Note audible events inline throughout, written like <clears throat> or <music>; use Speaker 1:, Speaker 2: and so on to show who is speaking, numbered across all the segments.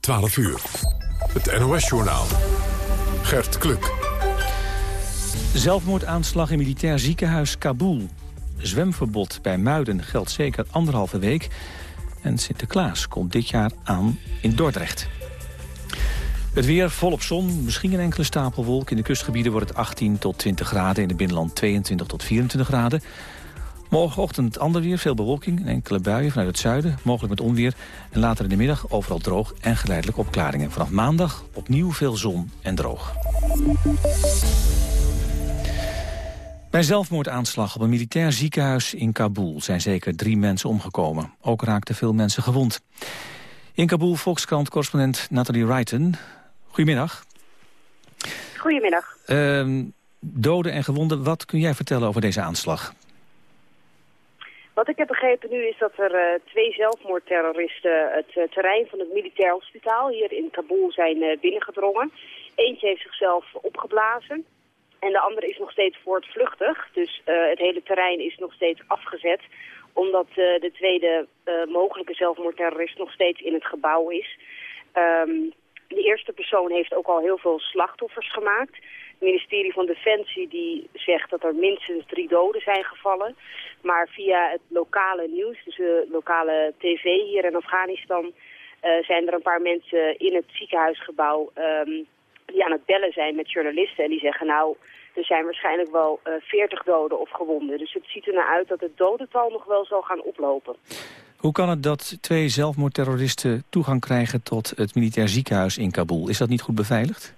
Speaker 1: 12 uur. Het NOS-journaal. Gert Kluk.
Speaker 2: Zelfmoordaanslag in militair ziekenhuis Kabul. Zwemverbod bij Muiden geldt zeker anderhalve week. En Sinterklaas komt dit jaar aan in Dordrecht. Het weer volop zon, misschien een enkele stapelwolk. In de kustgebieden wordt het 18 tot 20 graden. In het binnenland 22 tot 24 graden. Morgenochtend ander weer, veel bewolking enkele buien vanuit het zuiden. Mogelijk met onweer. En later in de middag overal droog en geleidelijk opklaringen. Vanaf maandag opnieuw veel zon en droog. Bij zelfmoordaanslag op een militair ziekenhuis in Kabul zijn zeker drie mensen omgekomen. Ook raakten veel mensen gewond. In Kabul Volkskrant-correspondent Nathalie Wrighton. Goedemiddag.
Speaker 3: Goedemiddag.
Speaker 2: Uh, doden en gewonden, wat kun jij vertellen over deze aanslag?
Speaker 3: Wat ik heb begrepen nu is dat er uh, twee zelfmoordterroristen het uh, terrein van het militair hospitaal hier in Kabul zijn uh, binnengedrongen. Eentje heeft zichzelf opgeblazen en de andere is nog steeds voortvluchtig. Dus het hele terrein is nog steeds afgezet omdat de tweede mogelijke zelfmoordterrorist nog steeds in het gebouw is. Um, de eerste persoon heeft ook al heel veel slachtoffers gemaakt. Het ministerie van Defensie die zegt dat er minstens drie doden zijn gevallen. Maar via het lokale nieuws, dus de lokale tv hier in Afghanistan... Uh, zijn er een paar mensen in het ziekenhuisgebouw um, die aan het bellen zijn met journalisten. En die zeggen nou, er zijn waarschijnlijk wel uh, 40 doden of gewonden. Dus het ziet er naar uit dat het dodental nog wel zal gaan oplopen.
Speaker 2: Hoe kan het dat twee zelfmoordterroristen toegang krijgen tot het militair ziekenhuis in Kabul? Is dat niet goed beveiligd?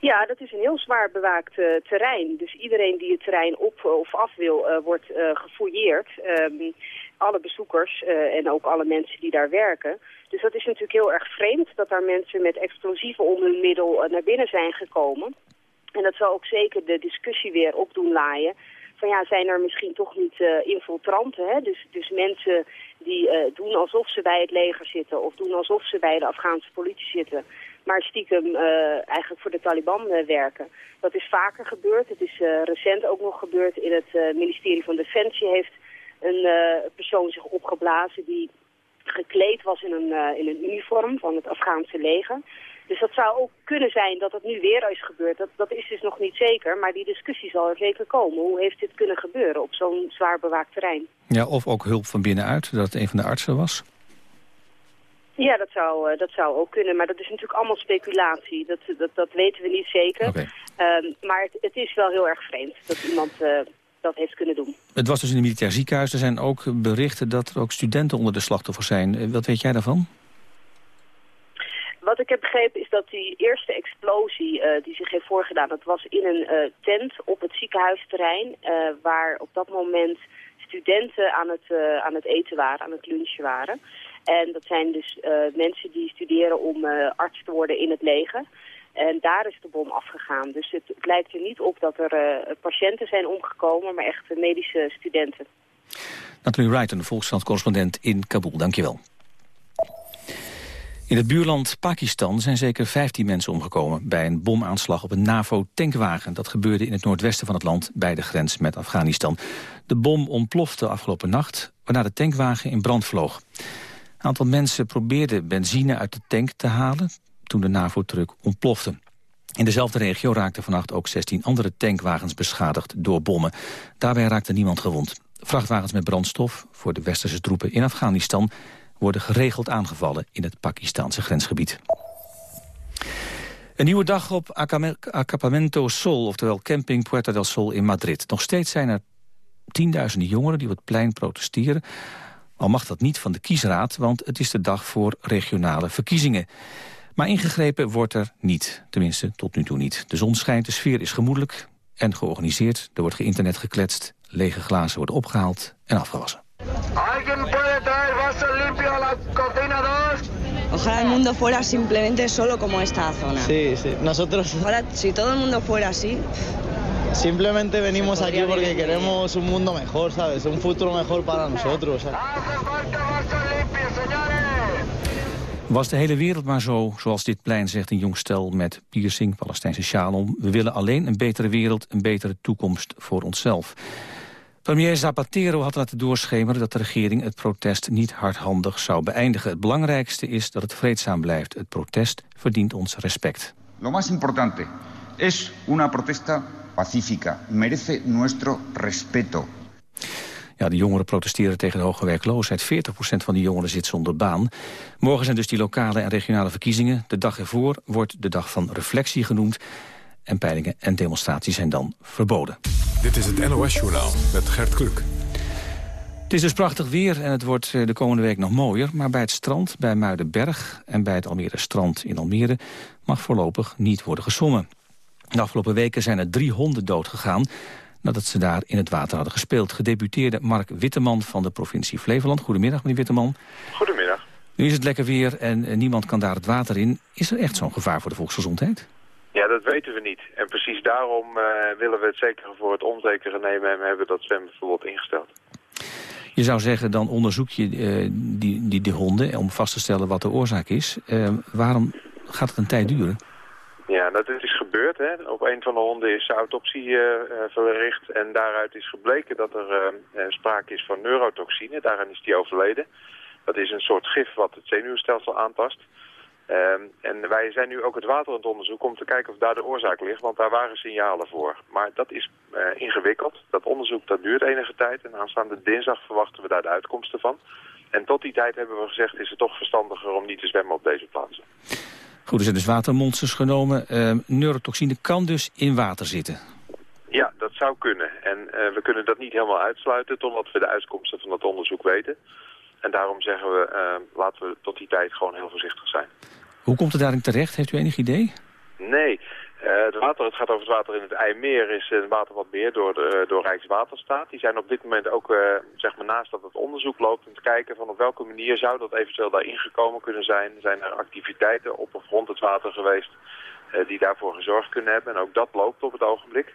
Speaker 3: Ja, dat is een heel zwaar bewaakt uh, terrein. Dus iedereen die het terrein op of af wil, uh, wordt uh, gefouilleerd. Um, alle bezoekers en ook alle mensen die daar werken. Dus dat is natuurlijk heel erg vreemd dat daar mensen met explosieven onder hun middel naar binnen zijn gekomen. En dat zal ook zeker de discussie weer opdoen laaien van ja, zijn er misschien toch niet uh, infiltranten. Hè? Dus, dus mensen die doen alsof ze bij het leger zitten of doen alsof ze bij de Afghaanse politie zitten. Maar stiekem uh, eigenlijk voor de Taliban werken. Dat is vaker gebeurd. Het is recent ook nog gebeurd in het ministerie van Defensie heeft een persoon zich opgeblazen die gekleed was in een, in een uniform van het Afghaanse leger. Dus dat zou ook kunnen zijn dat het nu weer is gebeurd. Dat, dat is dus nog niet zeker, maar die discussie zal er zeker komen. Hoe heeft dit kunnen gebeuren op zo'n zwaar bewaakt terrein?
Speaker 2: Ja, of ook hulp van binnenuit, dat het een van de artsen was?
Speaker 3: Ja, dat zou, uh, dat zou ook kunnen, maar dat is natuurlijk allemaal speculatie. Dat, dat, dat weten we niet zeker.
Speaker 2: Okay.
Speaker 3: Um, maar het, het, is wel heel erg vreemd dat iemand uh, dat heeft kunnen doen.
Speaker 2: Het was dus in een militair ziekenhuis. Er zijn ook berichten dat er ook studenten onder de slachtoffers zijn. Wat weet jij daarvan?
Speaker 3: Wat ik heb begrepen is dat die eerste explosie uh, die zich heeft voorgedaan... dat was in een uh, tent op het ziekenhuisterrein... Waar op dat moment studenten aan het, aan het eten waren, aan het lunchen waren. En dat zijn dus mensen die studeren om arts te worden in het leger. En daar is de bom afgegaan. Dus het, het lijkt er niet op dat er patiënten zijn omgekomen... maar echt medische studenten.
Speaker 2: Nathalie Wright, een Volkskrant-correspondent in Kabul. Dankjewel. In het buurland Pakistan zijn zeker 15 mensen omgekomen... bij een bomaanslag op een NAVO-tankwagen. Dat gebeurde in het noordwesten van het land bij de grens met Afghanistan. De bom ontplofte afgelopen nacht, waarna de tankwagen in brand vloog. Een aantal mensen probeerden benzine uit de tank te halen... toen de NAVO-truck ontplofte. In dezelfde regio raakten vannacht ook 16 andere tankwagens beschadigd door bommen. Daarbij raakte niemand gewond. Vrachtwagens met brandstof voor de westerse troepen in Afghanistan worden geregeld aangevallen in het Pakistanse grensgebied. Een nieuwe dag op Acampamento Sol, oftewel camping Puerta del Sol in Madrid. Nog steeds zijn er tienduizenden jongeren die op het plein protesteren. Al mag dat niet van de kiesraad, want het is de dag voor regionale verkiezingen. Maar ingegrepen wordt er niet, tenminste tot nu toe niet. De zon schijnt, de sfeer is gemoedelijk en georganiseerd. Er wordt geïnternet gekletst, lege glazen worden opgehaald en afgewassen.
Speaker 4: Ojalá el mundo fuera simplemente solo como esta zona.
Speaker 5: Sí, sí. Nosotros...
Speaker 4: Ojalá, si todo el mundo fuera así...
Speaker 5: Simplemente venimos aquí porque queremos un mundo mejor, ¿sabes? Un futuro mejor para nosotros. ¿sabes?
Speaker 2: Was de hele wereld maar zo, zoals dit plein zegt een jong stel met piercing, Palestijnse sjaal om. We willen alleen een betere wereld, een betere toekomst voor onszelf. Premier Zapatero had laten doorschemeren dat de regering het protest niet hardhandig zou beëindigen. Het belangrijkste is dat het vreedzaam blijft. Het protest verdient ons respect.
Speaker 6: Lo más importante es una protesta pacífica. Merece nuestro respeto.
Speaker 2: Ja, de jongeren protesteren tegen de hoge werkloosheid. 40% van die jongeren zit zonder baan. Morgen zijn dus die lokale en regionale verkiezingen. De dag ervoor wordt de dag van reflectie genoemd. En peilingen en demonstraties zijn dan verboden.
Speaker 1: Dit is het NOS-journaal met Gert Kluk.
Speaker 2: Het is dus prachtig weer en het wordt eh, de komende week nog mooier. Maar bij het strand, bij Muidenberg en bij het Almere strand in Almere... mag voorlopig niet worden gezwommen. De afgelopen weken zijn er drie honden doodgegaan nadat ze daar in het water hadden gespeeld. Gedeputeerde Mark Witteman van de provincie Flevoland. Goedemiddag, meneer Witteman.
Speaker 7: Goedemiddag.
Speaker 2: Nu is het lekker weer en eh, niemand kan daar het water in. Is er echt zo'n gevaar voor de volksgezondheid?
Speaker 7: Ja, dat weten we niet. En precies daarom uh, willen we het zekere voor het onzekere nemen... en we hebben dat zwembad ingesteld.
Speaker 2: Je zou zeggen, dan onderzoek je uh, die, die, die honden om vast te stellen wat de oorzaak is. Uh, waarom gaat het een tijd duren?
Speaker 7: Ja, dat is Hè. Op een van de honden is autopsie uh, verricht en daaruit is gebleken dat er sprake is van neurotoxine. Daaraan is die overleden. Dat is een soort gif wat het zenuwstelsel aantast. Um, en wij zijn nu ook het water aan het onderzoeken om te kijken of daar de oorzaak ligt, want daar waren signalen voor. Maar dat is ingewikkeld. Dat onderzoek dat duurt enige tijd en aanstaande dinsdag verwachten we daar de uitkomsten van. En tot die tijd hebben we gezegd is het toch verstandiger om niet te zwemmen op deze plaatsen.
Speaker 2: Goed, er zijn dus watermonsters genomen. Uh, neurotoxine kan dus in water zitten.
Speaker 7: Ja, dat zou kunnen. En uh, we kunnen dat niet helemaal uitsluiten totdat we de uitkomsten van dat onderzoek weten. En daarom zeggen we, uh, laten we tot die tijd gewoon heel voorzichtig zijn.
Speaker 2: Hoe komt het daarin terecht? Heeft u enig idee?
Speaker 7: Nee. Uh, het, water, het gaat over het water in het IJmeer, is een water wat beheerd door, de, door Rijkswaterstaat. Die zijn op dit moment ook, zeg maar naast dat het onderzoek loopt, om te kijken van op welke manier zou dat eventueel daar ingekomen kunnen zijn. Zijn er activiteiten op of rond het water geweest die daarvoor gezorgd kunnen hebben. En ook dat loopt op het ogenblik.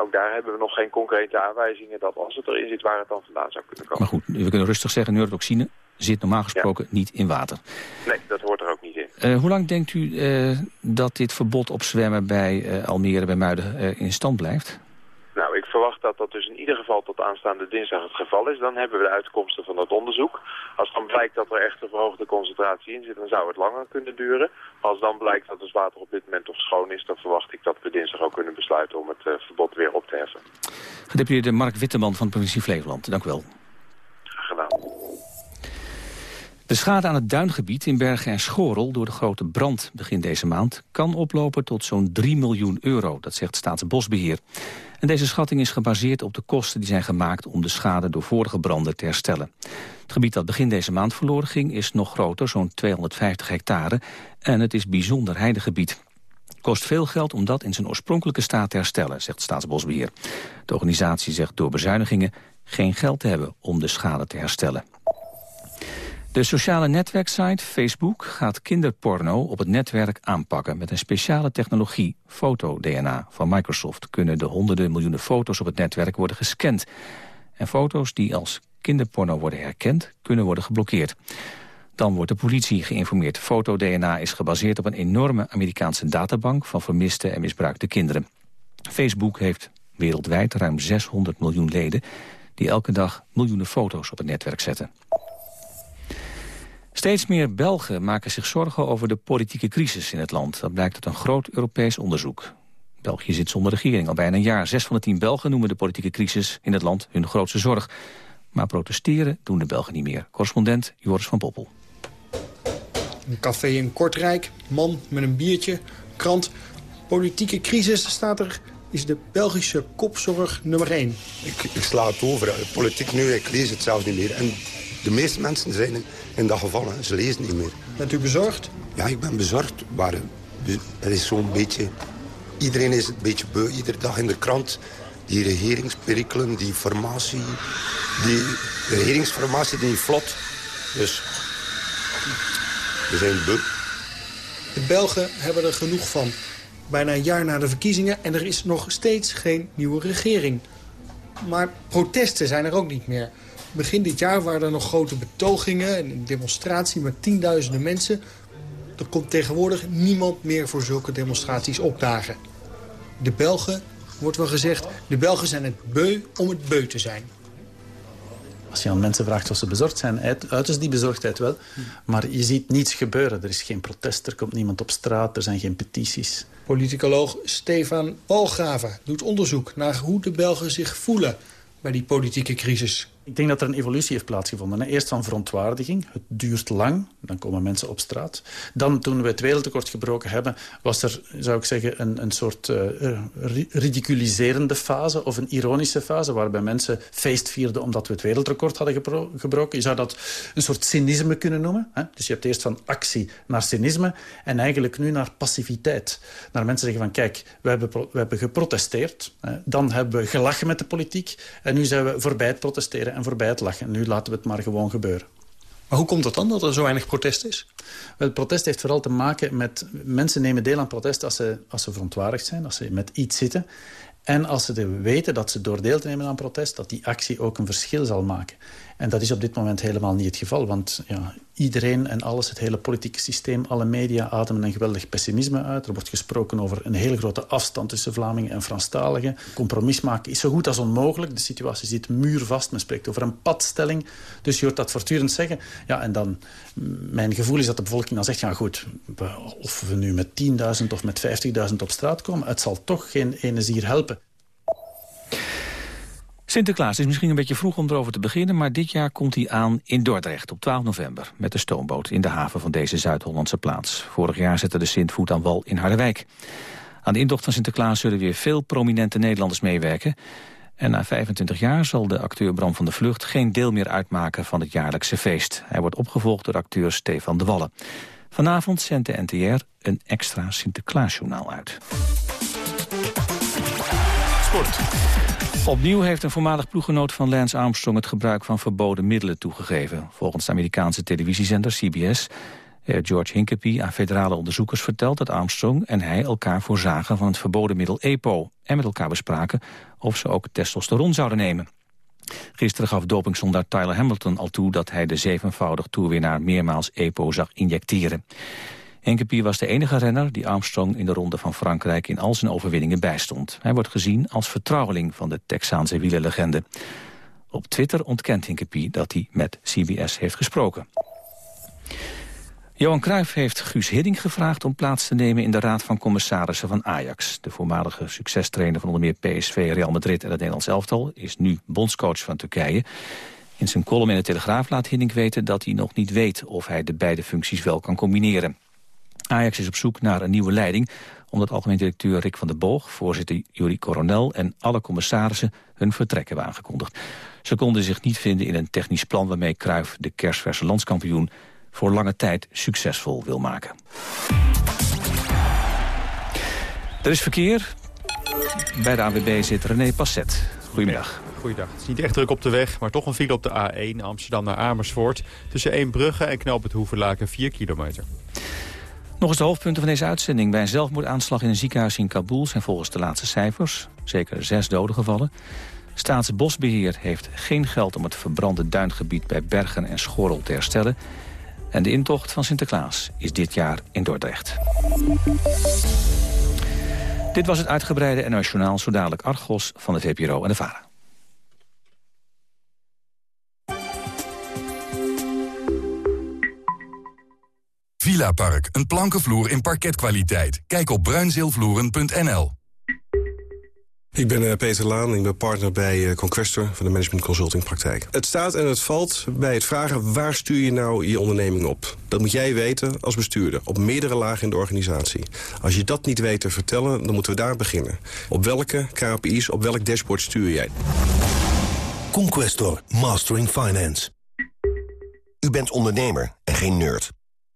Speaker 7: Ook daar hebben we nog geen concrete aanwijzingen dat als het erin zit waar het dan vandaan zou kunnen komen.
Speaker 2: Maar goed, we kunnen rustig zeggen, neurotoxine zit normaal gesproken ja. niet in water.
Speaker 7: Nee, dat hoort er ook niet in.
Speaker 2: Uh, hoe lang denkt u uh, dat dit verbod op zwemmen bij Almere, bij Muiden in stand blijft?
Speaker 7: Nou, ik verwacht dat dat dus in ieder geval tot aanstaande dinsdag het geval is. Dan hebben we de uitkomsten van dat onderzoek. Als dan blijkt dat er echt een verhoogde concentratie in zit, dan zou het langer kunnen duren. Als dan blijkt dat het water op dit moment toch schoon is, dan verwacht ik dat we dinsdag ook kunnen besluiten om het uh, verbod weer op te heffen.
Speaker 2: Gedeputeerde Mark Witteman van de provincie Flevoland, dank u wel. De schade aan het duingebied in Bergen en Schorel door de grote brand begin deze maand kan oplopen tot zo'n 3 miljoen euro, dat zegt Staatsbosbeheer. En deze schatting is gebaseerd op de kosten die zijn gemaakt om de schade door vorige branden te herstellen. Het gebied dat begin deze maand verloren ging is nog groter, zo'n 250 hectare, en het is bijzonder heidegebied. Het kost veel geld om dat in zijn oorspronkelijke staat te herstellen, zegt Staatsbosbeheer. De organisatie zegt door bezuinigingen geen geld te hebben om de schade te herstellen. De sociale netwerksite Facebook gaat kinderporno op het netwerk aanpakken met een speciale technologie, foto-DNA van Microsoft. Kunnen de honderden miljoenen foto's op het netwerk worden gescand. En foto's die als kinderporno worden herkend, kunnen worden geblokkeerd. Dan wordt de politie geïnformeerd. Foto-DNA is gebaseerd op een enorme Amerikaanse databank van vermiste en misbruikte kinderen. Facebook heeft wereldwijd ruim 600 miljoen leden die elke dag miljoenen foto's op het netwerk zetten. Steeds meer Belgen maken zich zorgen over de politieke crisis in het land. Dat blijkt uit een groot Europees onderzoek. België zit zonder regering al bijna een jaar. Zes van de tien Belgen noemen de politieke crisis in het land hun grootste zorg. Maar protesteren doen de Belgen niet meer. Correspondent Joris van Poppel.
Speaker 8: Een café in Kortrijk, man met een biertje, krant. Politieke crisis staat er, is de Belgische kopzorg nummer 1.
Speaker 9: Ik, ik sla het over. Politiek nu, ik lees het zelfs niet meer. En de meeste mensen zijn in dat geval, hè. ze lezen niet meer.
Speaker 8: Bent u bezorgd?
Speaker 9: Ja, ik ben bezorgd. Maar het is zo'n beetje... Iedereen is een beetje beu, iedere dag in de krant. Die regeringsperikelen, die formatie, die regeringsformatie die niet vlot. Dus we zijn beu.
Speaker 8: De Belgen hebben er genoeg van. Bijna een jaar na de verkiezingen en er is nog steeds geen nieuwe regering. Maar protesten zijn er ook niet meer. Begin dit jaar waren er nog grote betogingen en een demonstratie met tienduizenden mensen. Er komt tegenwoordig niemand meer voor zulke demonstraties opdagen. De Belgen wordt wel gezegd... de Belgen zijn het beu om het beu te zijn.
Speaker 10: Als je aan mensen vraagt of ze bezorgd zijn, uiten ze die bezorgdheid wel. Maar je ziet niets gebeuren. Er is geen protest, er komt niemand op straat, er zijn geen petities.
Speaker 8: Politicoloog Stefan Walgraven doet onderzoek naar hoe de Belgen zich voelen bij die politieke crisis.
Speaker 10: Ik denk dat er een evolutie heeft plaatsgevonden. Eerst van verontwaardiging. Het duurt lang. Dan komen mensen op straat. Dan, toen we het wereldrecord gebroken hebben... was er, zou ik zeggen, een, een soort uh, ridiculiserende fase... of een ironische fase, waarbij mensen feest vierden... omdat we het wereldrecord hadden gebroken. Je zou dat een soort cynisme kunnen noemen. Hè? Dus je hebt eerst van actie naar cynisme... en eigenlijk nu naar passiviteit. Naar mensen zeggen van, kijk, we hebben, we hebben geprotesteerd. Hè? Dan hebben we gelachen met de politiek. En nu zijn we voorbij het protesteren en voorbij het lachen. Nu laten we het maar gewoon gebeuren.
Speaker 8: Maar hoe komt het dan dat er zo weinig protest is?
Speaker 10: Wel, het protest heeft vooral te maken met... Mensen nemen deel aan protest als ze, als ze verontwaardigd zijn, als ze met iets zitten. En als ze weten dat ze door deel te nemen aan protest... dat die actie ook een verschil zal maken. En dat is op dit moment helemaal niet het geval. Want ja, iedereen en alles, het hele politieke systeem... alle media ademen een geweldig pessimisme uit. Er wordt gesproken over een hele grote afstand tussen Vlamingen en Franstaligen. Compromis maken is zo goed als onmogelijk. De situatie zit muurvast. Men spreekt over een padstelling. Dus je hoort dat voortdurend zeggen. Ja, en dan, mijn gevoel is dat de bevolking dan zegt... ja goed, of we nu met 10.000 of met 50.000 op straat komen... het zal toch geen ene zier helpen.
Speaker 2: Sinterklaas is misschien een beetje vroeg om erover te beginnen... maar dit jaar komt hij aan in Dordrecht op 12 november... met de stoomboot in de haven van deze Zuid-Hollandse plaats. Vorig jaar zette de Sint voet aan wal in Harderwijk. Aan de intocht van Sinterklaas zullen weer veel prominente Nederlanders meewerken... En na 25 jaar zal de acteur Bram van der Vlucht geen deel meer uitmaken van het jaarlijkse feest. Hij wordt opgevolgd door acteur Stefan de Wallen. Vanavond zendt de NTR een extra Sinterklaasjournaal uit. Sport. Opnieuw heeft een voormalig ploeggenoot van Lance Armstrong het gebruik van verboden middelen toegegeven. Volgens de Amerikaanse televisiezender CBS heeft George Hinkepie aan federale onderzoekers verteld dat Armstrong en hij elkaar voorzagen van het verboden middel EPO en met elkaar bespraken of ze ook testosteron zouden nemen. Gisteren gaf dopingsondaar Tyler Hamilton al toe dat hij de zevenvoudig toerwinnaar meermaals EPO zag injecteren. Hinkepie was de enige renner die Armstrong in de ronde van Frankrijk in al zijn overwinningen bijstond. Hij wordt gezien als vertrouweling van de Texaanse wielerlegende. Op Twitter ontkent Hinkepie dat hij met CBS heeft gesproken. Johan Cruijff heeft Guus Hiddink gevraagd om plaats te nemen in de Raad van Commissarissen van Ajax. De voormalige succestrainer van onder meer PSV, Real Madrid en het Nederlands elftal is nu bondscoach van Turkije. In zijn column in de Telegraaf laat Hiddink weten dat hij nog niet weet of hij de beide functies wel kan combineren. Ajax is op zoek naar een nieuwe leiding omdat algemeen directeur Rick van der Boog, voorzitter Jurie Coronel en alle commissarissen hun vertrek hebben aangekondigd. Ze konden zich niet vinden in een technisch plan waarmee Cruijff de kerstverse landskampioen voor lange tijd succesvol wil maken. Er is verkeer. Bij de AWB zit René Passet. Goedemiddag.
Speaker 11: Goeiedag. Het is niet echt druk op de weg, maar toch een file op de A1 Amsterdam naar Amersfoort. Tussen Eembrugge en Knoop het Hoevenlaken 4 kilometer.
Speaker 2: Nog eens de hoofdpunten van deze uitzending. Bij een zelfmoordaanslag in een ziekenhuis in Kabul zijn volgens de laatste cijfers zeker zes doden gevallen. Staatsbosbeheer heeft geen geld om het verbrande duingebied bij Bergen en Schorrel te herstellen. En de intocht van Sinterklaas is dit jaar in Dordrecht. Dit was het uitgebreide NOS Journaal, zo dadelijk Argos van de VPRO en de VARA.
Speaker 12: Villa Park, een plankenvloer in parketkwaliteit. Kijk op bruinzeelvloeren.nl.
Speaker 13: Ik ben eh, Peter Laan, ik ben partner bij eh, Conquestor van de Management Consulting Praktijk. Het staat en het valt bij het vragen waar stuur je nou je onderneming op. Dat moet jij weten als bestuurder, op meerdere lagen in de organisatie. Als je dat niet weet te vertellen, dan moeten we daar beginnen. Op welke KPI's, op welk dashboard stuur jij?
Speaker 14: Conquestor, Mastering Finance. U bent ondernemer en geen nerd.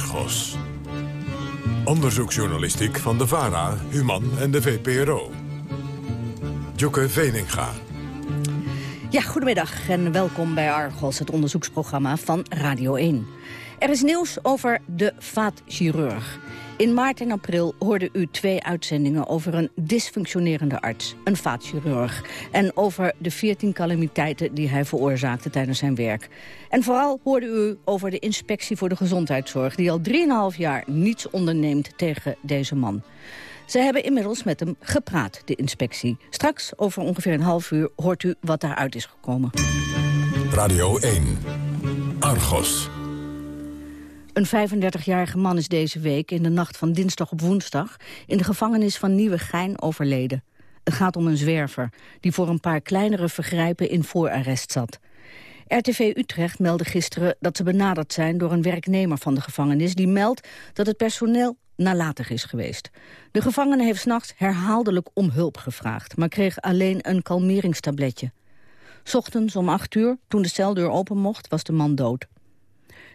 Speaker 1: Argos. Onderzoeksjournalistiek van de VARA, Human en de VPRO. Joke Veninga.
Speaker 15: Ja, goedemiddag en welkom bij Argos, het onderzoeksprogramma van Radio 1. Er is nieuws over de vaatchirurg. In maart en april hoorde u twee uitzendingen over een dysfunctionerende arts, een vaatchirurg. En over de 14 calamiteiten die hij veroorzaakte tijdens zijn werk. En vooral hoorde u over de inspectie voor de gezondheidszorg... die al 3,5 jaar niets onderneemt tegen deze man. Ze hebben inmiddels met hem gepraat, de inspectie. Straks, over ongeveer een half uur, hoort u wat daaruit is gekomen.
Speaker 1: Radio 1. Argos.
Speaker 15: Een 35-jarige man is deze week in de nacht van dinsdag op woensdag... in de gevangenis van Nieuwegein overleden. Het gaat om een zwerver die voor een paar kleinere vergrijpen in voorarrest zat. RTV Utrecht meldde gisteren dat ze benaderd zijn door een werknemer van de gevangenis... die meldt dat het personeel nalatig is geweest. De gevangene heeft s'nachts herhaaldelijk om hulp gevraagd... maar kreeg alleen een kalmeringstabletje. Ochtends om acht uur, toen de celdeur open mocht, was de man dood.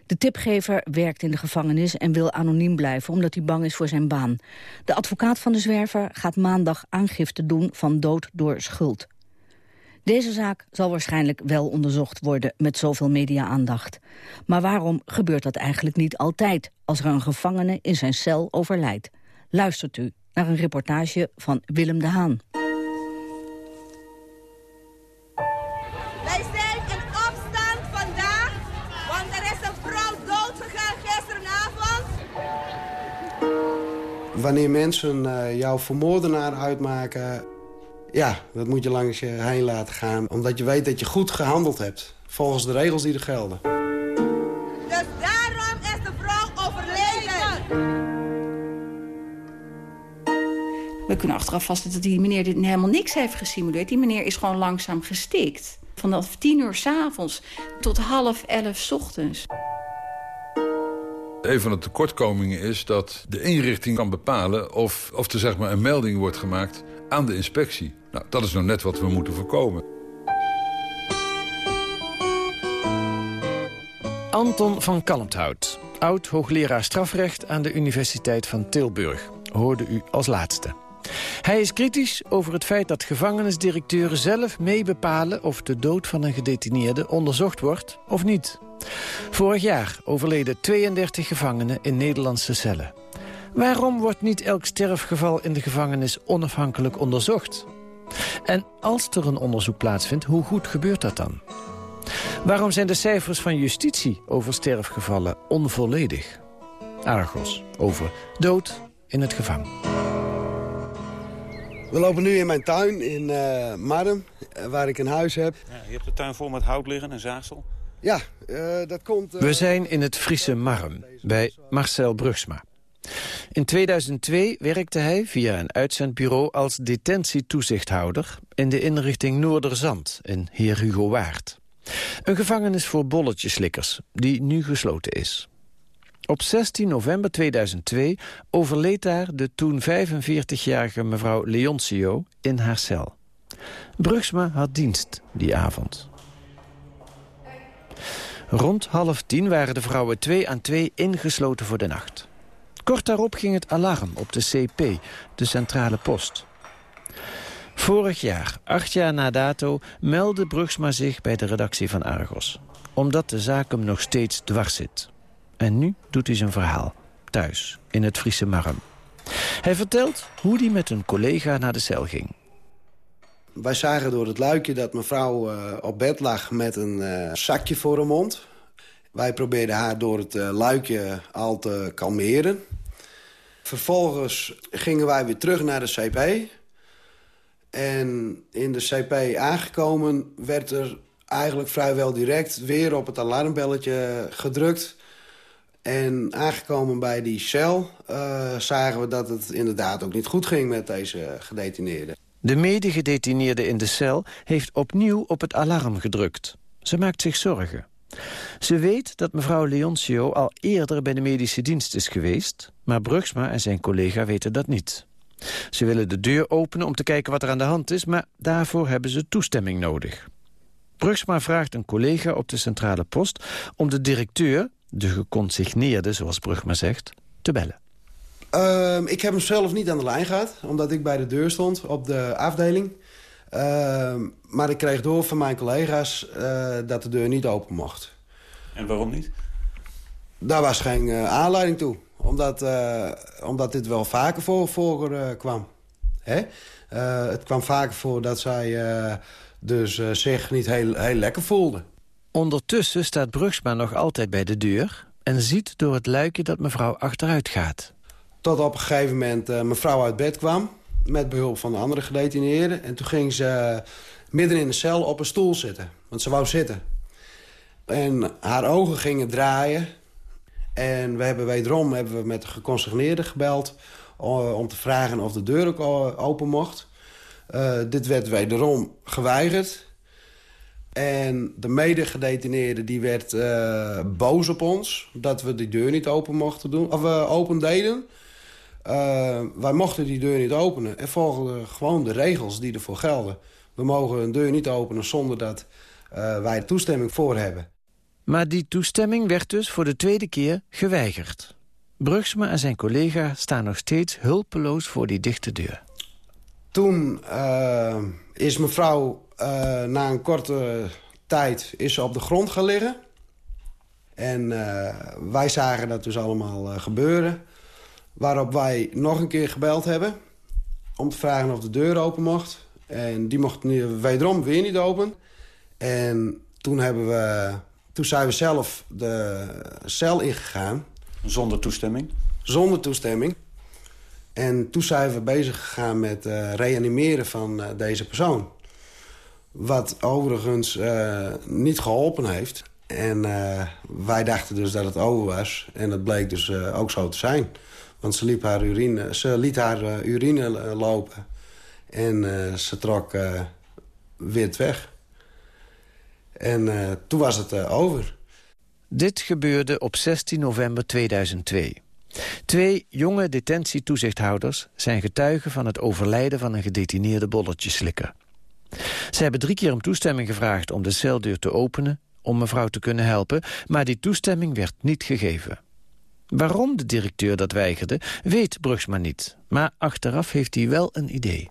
Speaker 15: De tipgever werkt in de gevangenis en wil anoniem blijven... omdat hij bang is voor zijn baan. De advocaat van de zwerver gaat maandag aangifte doen van dood door schuld. Deze zaak zal waarschijnlijk wel onderzocht worden met zoveel media-aandacht. Maar waarom gebeurt dat eigenlijk niet altijd... als er een gevangene in zijn cel overlijdt? Luistert u naar een reportage van Willem de Haan.
Speaker 16: Wanneer mensen uh, jou voor moordenaar uitmaken... ja, dat moet je langs je heen laten gaan. Omdat je weet dat je goed gehandeld hebt. Volgens de regels die er gelden.
Speaker 17: Dus daarom is de vrouw overleden.
Speaker 18: We kunnen achteraf vaststellen dat die meneer dit helemaal niks heeft gesimuleerd. Die meneer is gewoon langzaam gestikt. Vanaf tien uur s'avonds tot half elf s ochtends.
Speaker 19: Een van de tekortkomingen is dat de inrichting kan bepalen... of, of er zeg maar, een melding wordt gemaakt aan de inspectie. Nou, dat is nou net wat we moeten voorkomen.
Speaker 20: Anton van Kalmthout, oud-hoogleraar strafrecht aan de Universiteit van Tilburg, hoorde u als laatste. Hij is kritisch over het feit dat gevangenisdirecteuren zelf meebepalen... of de dood van een gedetineerde onderzocht wordt of niet. Vorig jaar overleden 32 gevangenen in Nederlandse cellen. Waarom wordt niet elk sterfgeval in de gevangenis onafhankelijk onderzocht? En als er een onderzoek plaatsvindt, hoe goed gebeurt dat dan? Waarom zijn de cijfers van justitie over sterfgevallen onvolledig? Argos over dood in het gevangen.
Speaker 16: We lopen nu in mijn tuin in uh, Marm, waar ik een huis heb.
Speaker 21: Ja, je hebt de tuin vol met hout liggen en zaagsel.
Speaker 16: Ja, uh, dat komt... Uh...
Speaker 20: We zijn in het Friese Marm, bij Marcel Brugsma. In 2002 werkte hij via een uitzendbureau als detentietoezichthouder... in de inrichting Noorderzand in Heer Hugo Waard. Een gevangenis voor bolletjeslikkers, die nu gesloten is. Op 16 november 2002 overleed daar de toen 45-jarige mevrouw Leoncio in haar cel. Brugsma had dienst die avond. Rond half tien waren de vrouwen twee aan twee ingesloten voor de nacht. Kort daarop ging het alarm op de CP, de centrale post. Vorig jaar, acht jaar na dato, meldde Brugsma zich bij de redactie van Argos. Omdat de zaak hem nog steeds dwars zit. En nu doet hij zijn verhaal, thuis, in het Friese Marm. Hij vertelt hoe hij met een collega naar de cel ging.
Speaker 16: Wij zagen door het luikje dat mevrouw uh, op bed lag met een uh, zakje voor haar mond. Wij probeerden haar door het uh, luikje al te kalmeren. Vervolgens gingen wij weer terug naar de CP. En in de CP aangekomen werd er Eigenlijk vrijwel direct weer op het alarmbelletje gedrukt. En aangekomen bij die cel zagen we dat het inderdaad ook niet goed ging met deze gedetineerde.
Speaker 20: De medegedetineerde in de cel heeft opnieuw op het alarm gedrukt. Ze maakt zich zorgen. Ze weet dat mevrouw Leoncio al eerder bij de medische dienst is geweest... maar Brugsma en zijn collega weten dat niet. Ze willen de deur openen om te kijken wat er aan de hand is... maar daarvoor hebben ze toestemming nodig. Brugsma vraagt een collega op de centrale post... om de directeur, de geconsigneerde, zoals Brugma zegt, te bellen.
Speaker 16: Uh, ik heb hem zelf niet aan de lijn gehad, omdat ik bij de deur stond op de afdeling. Uh, maar ik kreeg door van mijn collega's uh, dat de deur niet open mocht.
Speaker 21: En waarom niet?
Speaker 16: Daar was geen uh, aanleiding toe. Omdat, uh, omdat dit wel vaker voor, voor kwam. Hè? het kwam vaker voor dat zij dus zich niet heel, heel lekker voelde.
Speaker 20: Ondertussen staat Brugsma nog altijd bij de deur... en ziet door het luikje dat mevrouw achteruit gaat.
Speaker 16: Tot op een gegeven moment mevrouw uit bed kwam met behulp van de andere gedetineerden. En toen ging ze midden in de cel op een stoel zitten. Want ze wou zitten. En haar ogen gingen draaien. En we hebben wederom hebben we met de geconsigneerde gebeld... om te vragen of de deur ook open mocht. Uh, dit werd wederom geweigerd. En de medegedetineerde die werd uh, boos op ons... dat we die deur niet open mochten doen, of uh, open deden... Uh, wij mochten die deur niet openen en volgden gewoon de regels die ervoor gelden. We mogen een deur niet openen zonder dat uh, wij toestemming voor hebben.
Speaker 20: Maar die toestemming werd dus voor de tweede keer geweigerd. Brugsma en zijn collega staan nog steeds hulpeloos voor die dichte deur.
Speaker 16: Toen uh, is mevrouw na een korte tijd is ze op de grond gaan liggen. En wij zagen dat dus allemaal gebeuren. Waarop wij nog een keer gebeld hebben om te vragen of de deur open mocht. En die mocht nu wederom weer niet open. En toen, hebben we, toen zijn we zelf de cel ingegaan.
Speaker 21: Zonder toestemming?
Speaker 16: Zonder toestemming. En toen zijn we bezig gegaan met uh, reanimeren van uh, deze persoon. Wat overigens uh, niet geholpen heeft. En wij dachten dus dat het over was. En dat bleek dus ook zo te zijn. Want ze, haar urine, ze liet haar uh, urine eh, lopen. En uh, ze trok wit weg. En toen was het over.
Speaker 20: Dit gebeurde op 16 november 2002. Twee jonge detentietoezichthouders zijn getuigen van het overlijden van een gedetineerde bolletjeslikker. Ze hebben drie keer om toestemming gevraagd om de celdeur te openen om mevrouw te kunnen helpen, maar die toestemming werd niet gegeven. Waarom de directeur dat weigerde, weet Brugsma niet. Maar achteraf heeft hij wel een idee.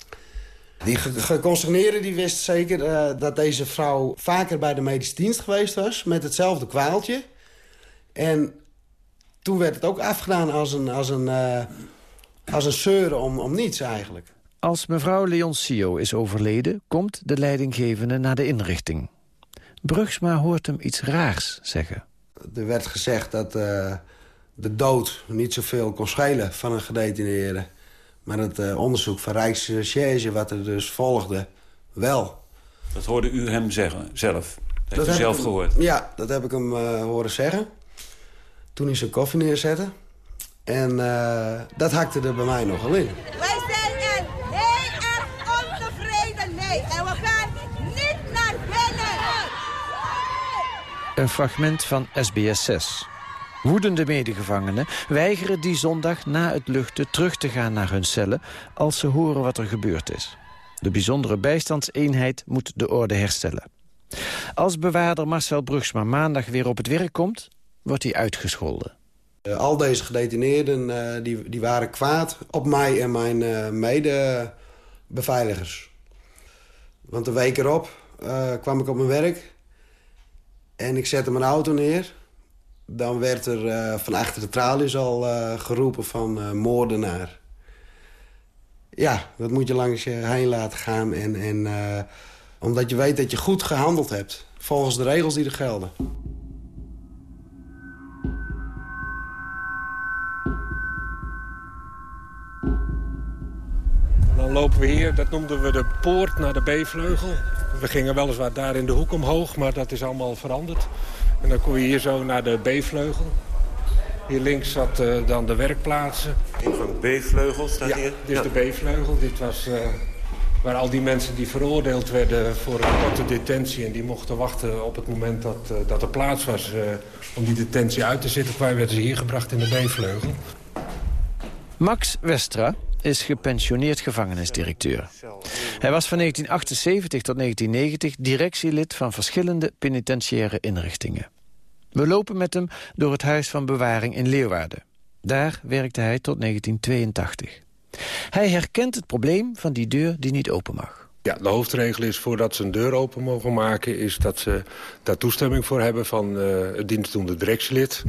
Speaker 16: Die geconsigneerde die wist zeker uh, dat deze vrouw vaker bij de medische dienst geweest was... met hetzelfde kwaaltje. En toen werd het ook afgedaan als een, als een, uh, als een zeuren om, om niets eigenlijk.
Speaker 20: Als mevrouw Leoncio is overleden, komt de leidinggevende naar de inrichting. Brugsma hoort hem iets raars zeggen.
Speaker 16: Er werd gezegd dat... Uh, de dood niet zoveel kon schelen van een gedetineerde. Maar het uh, onderzoek van Rijksrecherche, wat er dus volgde, wel.
Speaker 21: Dat hoorde u hem zeggen, zelf? Dat heeft u zelf gehoord?
Speaker 16: Ja, dat heb ik hem uh, horen zeggen. Toen hij zijn koffie neerzette. En uh, dat hakte er bij mij nogal in.
Speaker 17: Wij zijn er heel erg ontevreden mee. En we gaan niet naar binnen.
Speaker 20: Een fragment van SBS 6. Woedende medegevangenen weigeren die zondag na het luchten terug te gaan naar hun cellen als ze horen wat er gebeurd is. De bijzondere bijstandseenheid moet de orde herstellen. Als bewaarder Marcel Brugsma maandag weer op het werk komt, wordt hij uitgescholden.
Speaker 16: Uh, al deze gedetineerden uh, die, die waren kwaad op mij en mijn uh, medebeveiligers. Want de week erop kwam ik op mijn werk en ik zette mijn auto neer dan werd er uh, van achter de tralies al uh, geroepen van uh, moordenaar. Ja, dat moet je langs je heen laten gaan. En, en, omdat je weet dat je goed gehandeld hebt. Volgens de regels die er gelden.
Speaker 22: Dan lopen we hier, dat noemden we de poort naar de B-vleugel. We gingen weliswaar daar in de hoek omhoog, maar dat is allemaal veranderd. En dan kon je hier zo naar de B-vleugel. Hier links zat uh, dan de werkplaatsen.
Speaker 23: Een van de B-vleugels staat
Speaker 22: ja,
Speaker 23: hier?
Speaker 22: dit is de B-vleugel. Dit was uh, waar al die mensen die veroordeeld werden voor een korte detentie... en die mochten wachten op het moment dat, uh, dat er plaats was om die detentie uit te zitten... kwamen werden ze hier gebracht in de B-vleugel.
Speaker 20: Max Westra is gepensioneerd gevangenisdirecteur. Hij was van 1978 tot 1990 directielid van verschillende penitentiaire inrichtingen. We lopen met hem door het Huis van Bewaring in Leeuwarden. Daar werkte hij tot 1982. Hij herkent het probleem van die deur die niet open mag.
Speaker 22: Ja, de hoofdregel is voordat ze een deur open mogen maken... is dat ze daar toestemming voor hebben van uh, het dienstdoende directielid.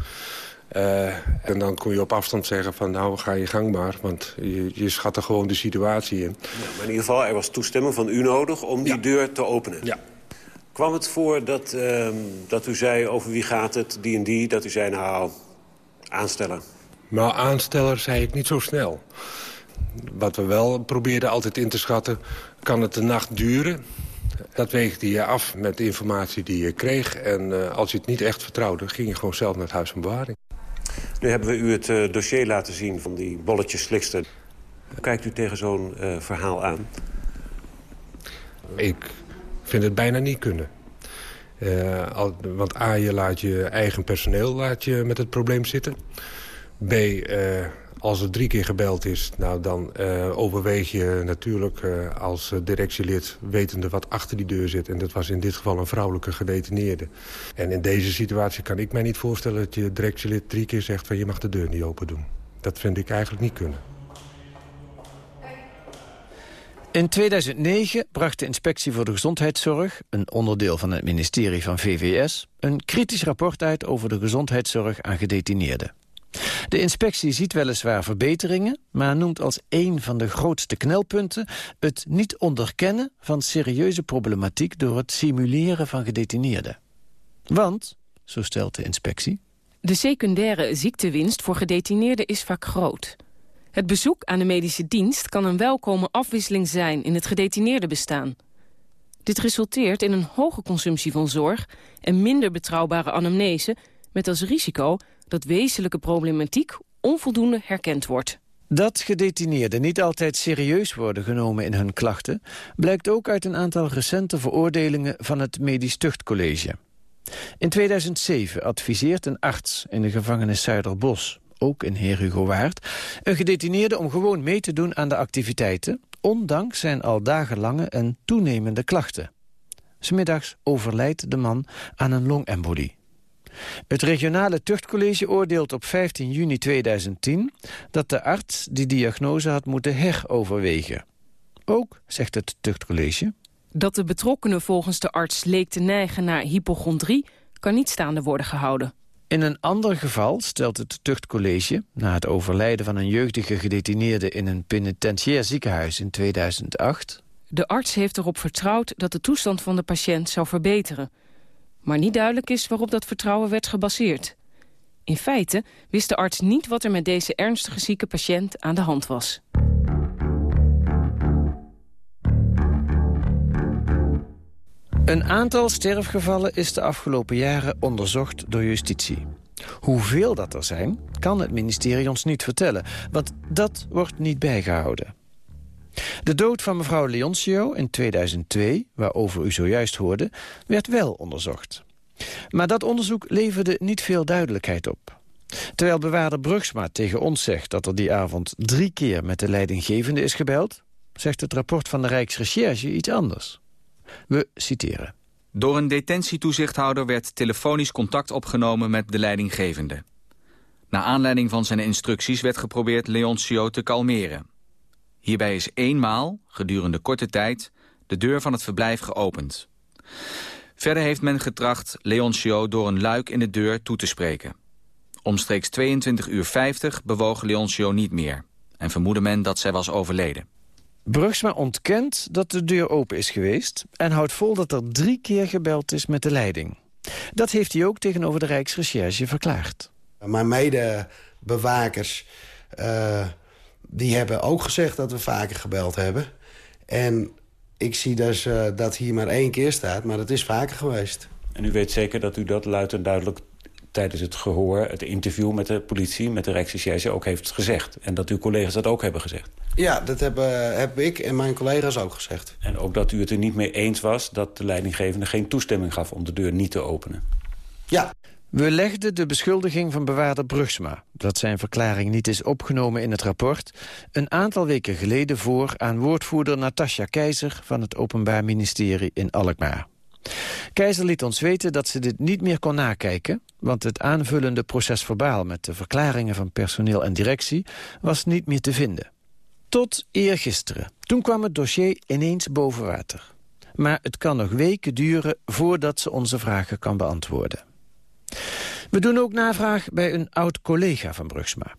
Speaker 22: Uh, en dan kon je op afstand zeggen van nou ga je gang maar. Want je, je schat er gewoon de situatie in.
Speaker 23: Ja, maar in ieder geval, er was toestemming van u nodig om die ja. deur te openen.
Speaker 22: Ja.
Speaker 23: Kwam het voor dat, uh, dat u zei over wie gaat het, die en die... dat u zei nou, aanstellen?
Speaker 22: Nou, aansteller zei ik niet zo snel. Wat we wel probeerden altijd in te schatten... kan het de nacht duren? Dat weegde je af met de informatie die je kreeg. En uh, als je het niet echt vertrouwde, ging je gewoon zelf naar het huis van bewaring.
Speaker 23: Nu hebben we u het uh, dossier laten zien van die bolletjes slikster. Hoe kijkt u tegen zo'n uh, verhaal aan?
Speaker 22: Ik vind het bijna niet kunnen. Al, want A, je laat je eigen personeel laat je met het probleem zitten. B, uh, als er drie keer gebeld is, nou, dan uh, overweeg je natuurlijk als directielid... wetende wat achter die deur zit. En dat was in dit geval een vrouwelijke gedetineerde. En in deze situatie kan ik mij niet voorstellen... dat je directielid drie keer zegt van je mag de deur niet open doen. Dat vind ik eigenlijk niet kunnen.
Speaker 20: In 2009 bracht de Inspectie voor de Gezondheidszorg... een onderdeel van het ministerie van VVS... een kritisch rapport uit over de gezondheidszorg aan gedetineerden. De inspectie ziet weliswaar verbeteringen... maar noemt als een van de grootste knelpunten... het niet onderkennen van serieuze problematiek... door het simuleren van gedetineerden. Want, zo stelt de inspectie...
Speaker 24: De secundaire ziektewinst voor gedetineerden is vaak groot. Het bezoek aan de medische dienst kan een welkome afwisseling zijn... in het gedetineerde bestaan. Dit resulteert in een hoge consumptie van zorg... en minder betrouwbare anamnese... met als risico dat wezenlijke problematiek onvoldoende herkend wordt.
Speaker 20: Dat gedetineerden niet altijd serieus worden genomen in hun klachten... blijkt ook uit een aantal recente veroordelingen van het Medisch Tuchtcollege. In 2007 adviseert een arts in de gevangenis Zuiderbos, ook in Heer Hugo Waard... een gedetineerde om gewoon mee te doen aan de activiteiten... ondanks zijn al dagenlange en toenemende klachten. Smiddags overlijdt de man aan een longembolie. Het regionale tuchtcollege oordeelt op 15 juni 2010... dat de arts die diagnose had moeten heroverwegen. Ook, zegt het tuchtcollege...
Speaker 24: Dat de betrokkenen volgens de arts leek te neigen naar hypochondrie... kan niet staande worden gehouden.
Speaker 20: In een ander geval stelt het tuchtcollege... na het overlijden van een jeugdige gedetineerde... in een penitentiair ziekenhuis in 2008...
Speaker 24: De arts heeft erop vertrouwd dat de toestand van de patiënt zou verbeteren... maar niet duidelijk is waarop dat vertrouwen werd gebaseerd. In feite wist de arts niet wat er met deze ernstige zieke patiënt aan de hand was.
Speaker 20: Een aantal sterfgevallen is de afgelopen jaren onderzocht door justitie. Hoeveel dat er zijn, kan het ministerie ons niet vertellen, want dat wordt niet bijgehouden. De dood van mevrouw Leoncio in 2002, waarover u zojuist hoorde, werd wel onderzocht. Maar dat onderzoek leverde niet veel duidelijkheid op. Terwijl bewaarder Brugsma tegen ons zegt dat er die avond drie keer met de leidinggevende is gebeld, zegt het rapport van de Rijksrecherche iets anders. We citeren.
Speaker 25: Door een detentietoezichthouder werd telefonisch contact opgenomen met de leidinggevende. Na aanleiding van zijn instructies werd geprobeerd Leoncio te kalmeren. Hierbij is eenmaal, gedurende korte tijd, de deur van het verblijf geopend. Verder heeft men getracht Leoncio door een luik in de deur toe te spreken. Omstreeks 22 uur 50 bewoog Leoncio niet meer en vermoedde men dat zij was overleden.
Speaker 20: Brugsma ontkent dat de deur open is geweest... en houdt vol dat er drie keer gebeld is met de leiding. Dat heeft hij ook tegenover de Rijksrecherche verklaard.
Speaker 16: Mijn medebewakers uh, die hebben ook gezegd dat we vaker gebeld hebben. En Ik zie dus uh, dat hier maar één keer staat, maar het is vaker geweest.
Speaker 21: En u weet zeker dat u dat luid en duidelijk tijdens het gehoor, het interview met de politie, met de Rijksrecherche ook heeft gezegd. En dat uw collega's dat ook hebben gezegd.
Speaker 16: Ja, dat hebben, heb ik en mijn collega's ook gezegd.
Speaker 21: En ook dat u het er niet mee eens was dat de leidinggevende geen toestemming gaf om de deur niet te openen.
Speaker 16: Ja.
Speaker 20: We legden de beschuldiging van bewaarder Brugsma... dat zijn verklaring niet is opgenomen in het rapport... een aantal weken geleden voor aan woordvoerder Natasja Keizer... van het Openbaar Ministerie in Alkmaar. Keizer liet ons weten dat ze dit niet meer kon nakijken... want het aanvullende procesverbaal met de verklaringen van personeel en directie... was niet meer te vinden. Tot eergisteren. Toen kwam het dossier ineens boven water. Maar het kan nog weken duren voordat ze onze vragen kan beantwoorden. We doen ook navraag bij een oud-collega van Brugsma.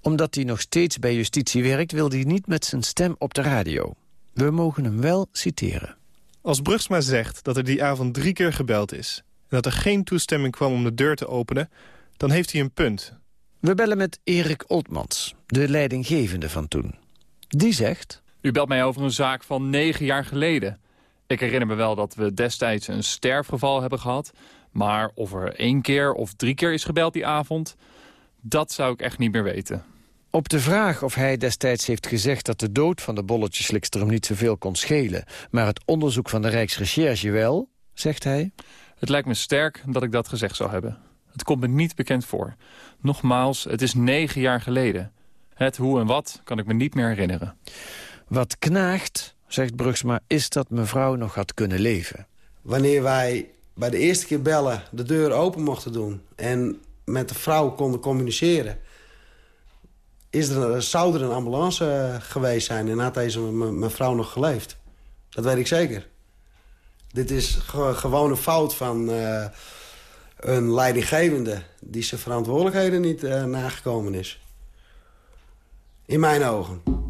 Speaker 20: Omdat hij nog steeds bij justitie werkt... wil hij niet met zijn stem op de radio. We mogen hem wel citeren.
Speaker 26: Als Brugsma zegt dat er die avond drie keer gebeld is... en dat er geen toestemming kwam om de deur te openen... dan heeft hij een punt.
Speaker 20: We bellen met Erik Oltmans, de leidinggevende van toen. Die zegt...
Speaker 27: U belt mij over een zaak van negen jaar geleden. Ik herinner me wel dat we destijds een sterfgeval hebben gehad... maar of er één keer of drie keer is gebeld die avond... dat zou ik echt niet meer weten.
Speaker 20: Op de vraag of hij destijds heeft gezegd dat de dood van de bolletjeslikster hem niet zoveel kon schelen, maar het onderzoek van de Rijksrecherche wel, zegt hij.
Speaker 27: Het lijkt me sterk dat ik dat gezegd zou hebben. Het komt me niet bekend voor. Nogmaals, het is negen jaar geleden. Het hoe en wat kan ik me niet meer herinneren.
Speaker 20: Wat knaagt, zegt Brugsma, is dat mevrouw nog had kunnen leven.
Speaker 16: Wanneer wij bij de eerste keer bellen de deur open mochten doen... en met de vrouw konden communiceren is er, zou er een ambulance eh, geweest zijn en had deze mevrouw nog geleefd. Dat weet ik zeker. Dit is gewoon een fout van uh, een leidinggevende... die zijn verantwoordelijkheden niet uh, nagekomen is. In mijn ogen.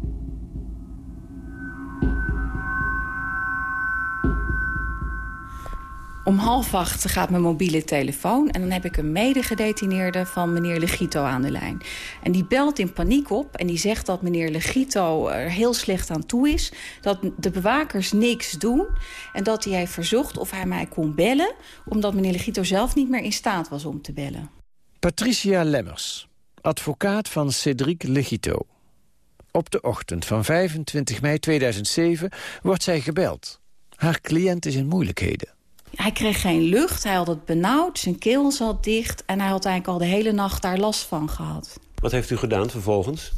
Speaker 18: Om half acht gaat mijn mobiele telefoon... en dan heb ik een medegedetineerde van meneer Legito aan de lijn. En die belt in paniek op en die zegt dat meneer Legito er heel slecht aan toe is... dat de bewakers niks doen en dat hij verzocht of hij mij kon bellen... omdat meneer Legito zelf niet meer in staat was om te bellen.
Speaker 20: Patricia Lemmers, advocaat van Cedric Legito. Op de ochtend van 25 mei 2007 wordt zij gebeld. Haar cliënt is in moeilijkheden.
Speaker 18: Hij kreeg geen lucht, hij had het benauwd, zijn keel zat dicht... en hij had eigenlijk al de hele nacht daar last van gehad.
Speaker 21: Wat heeft u gedaan vervolgens?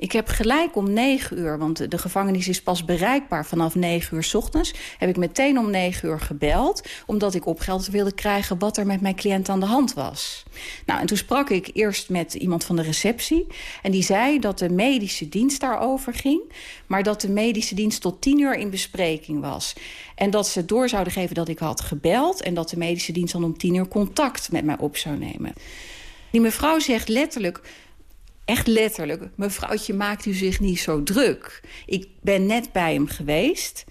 Speaker 18: Ik heb gelijk om 9 uur, want de gevangenis is pas bereikbaar vanaf 9 uur s ochtends. Heb ik meteen om 9 uur gebeld, omdat ik opgeld wilde krijgen wat er met mijn cliënt aan de hand was. Nou, en toen sprak ik eerst met iemand van de receptie. En die zei dat de medische dienst daarover ging, maar dat de medische dienst tot 10 uur in bespreking was. En dat ze door zouden geven dat ik had gebeld en dat de medische dienst dan om 10 uur contact met mij op zou nemen. Die mevrouw zegt letterlijk echt letterlijk... mevrouwtje, maakt u zich niet zo druk. Ik ben net bij hem geweest.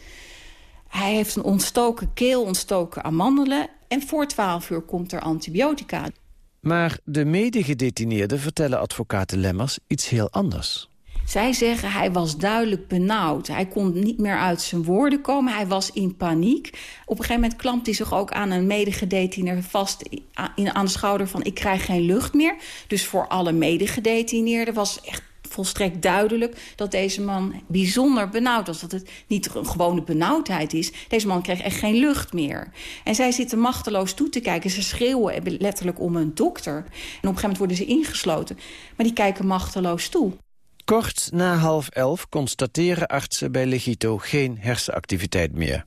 Speaker 18: Hij heeft een ontstoken keel, ontstoken amandelen... en voor 12 uur komt er antibiotica.
Speaker 20: Maar de medegedetineerden vertellen advocaat Lemmers iets heel anders.
Speaker 18: Zij zeggen hij was duidelijk benauwd. Hij kon niet meer uit zijn woorden komen. Hij was in paniek. Op een gegeven moment klampt hij zich ook aan een medegedetineerde vast aan de schouder van ik krijg geen lucht meer. Dus voor alle medegedetineerden was echt volstrekt duidelijk dat deze man bijzonder benauwd was. Dat het niet een gewone benauwdheid is. Deze man kreeg echt geen lucht meer. En zij zitten machteloos toe te kijken. Ze schreeuwen letterlijk om een dokter. En op een gegeven moment worden ze ingesloten. Maar die kijken machteloos toe.
Speaker 20: Kort na half elf constateren artsen bij Legito geen hersenactiviteit meer.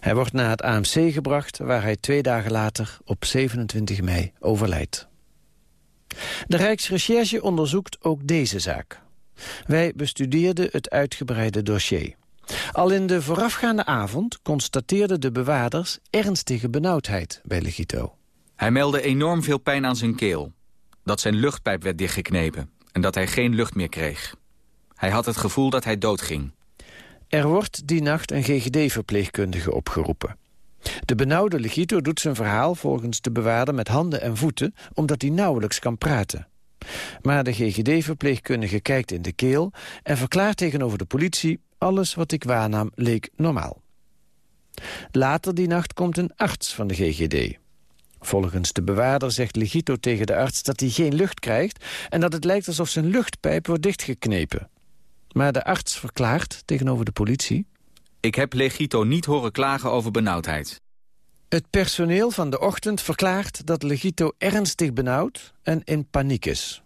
Speaker 20: Hij wordt naar het AMC gebracht, waar hij twee dagen later op 27 mei overlijdt. De Rijksrecherche onderzoekt ook deze zaak. Wij bestudeerden het uitgebreide dossier. Al in de voorafgaande avond constateerden de bewaarders ernstige benauwdheid bij Legito.
Speaker 25: Hij meldde enorm veel pijn aan zijn keel. Dat zijn luchtpijp werd dichtgeknepen en dat hij geen lucht meer kreeg. Hij had het gevoel dat hij doodging.
Speaker 20: Er wordt die nacht een GGD-verpleegkundige opgeroepen. De benauwde Legito doet zijn verhaal volgens de bewaarder met handen en voeten... omdat hij nauwelijks kan praten. Maar de GGD-verpleegkundige kijkt in de keel... en verklaart tegenover de politie Alles wat ik waarnam leek normaal. Later die nacht komt een arts van de GGD. Volgens de bewaarder zegt Legito tegen de arts dat hij geen lucht krijgt... en dat het lijkt alsof zijn luchtpijp wordt dichtgeknepen. Maar de arts verklaart tegenover de politie...
Speaker 25: Ik heb Legito niet horen klagen over benauwdheid.
Speaker 20: Het personeel van de ochtend verklaart dat Legito ernstig benauwd en in paniek is.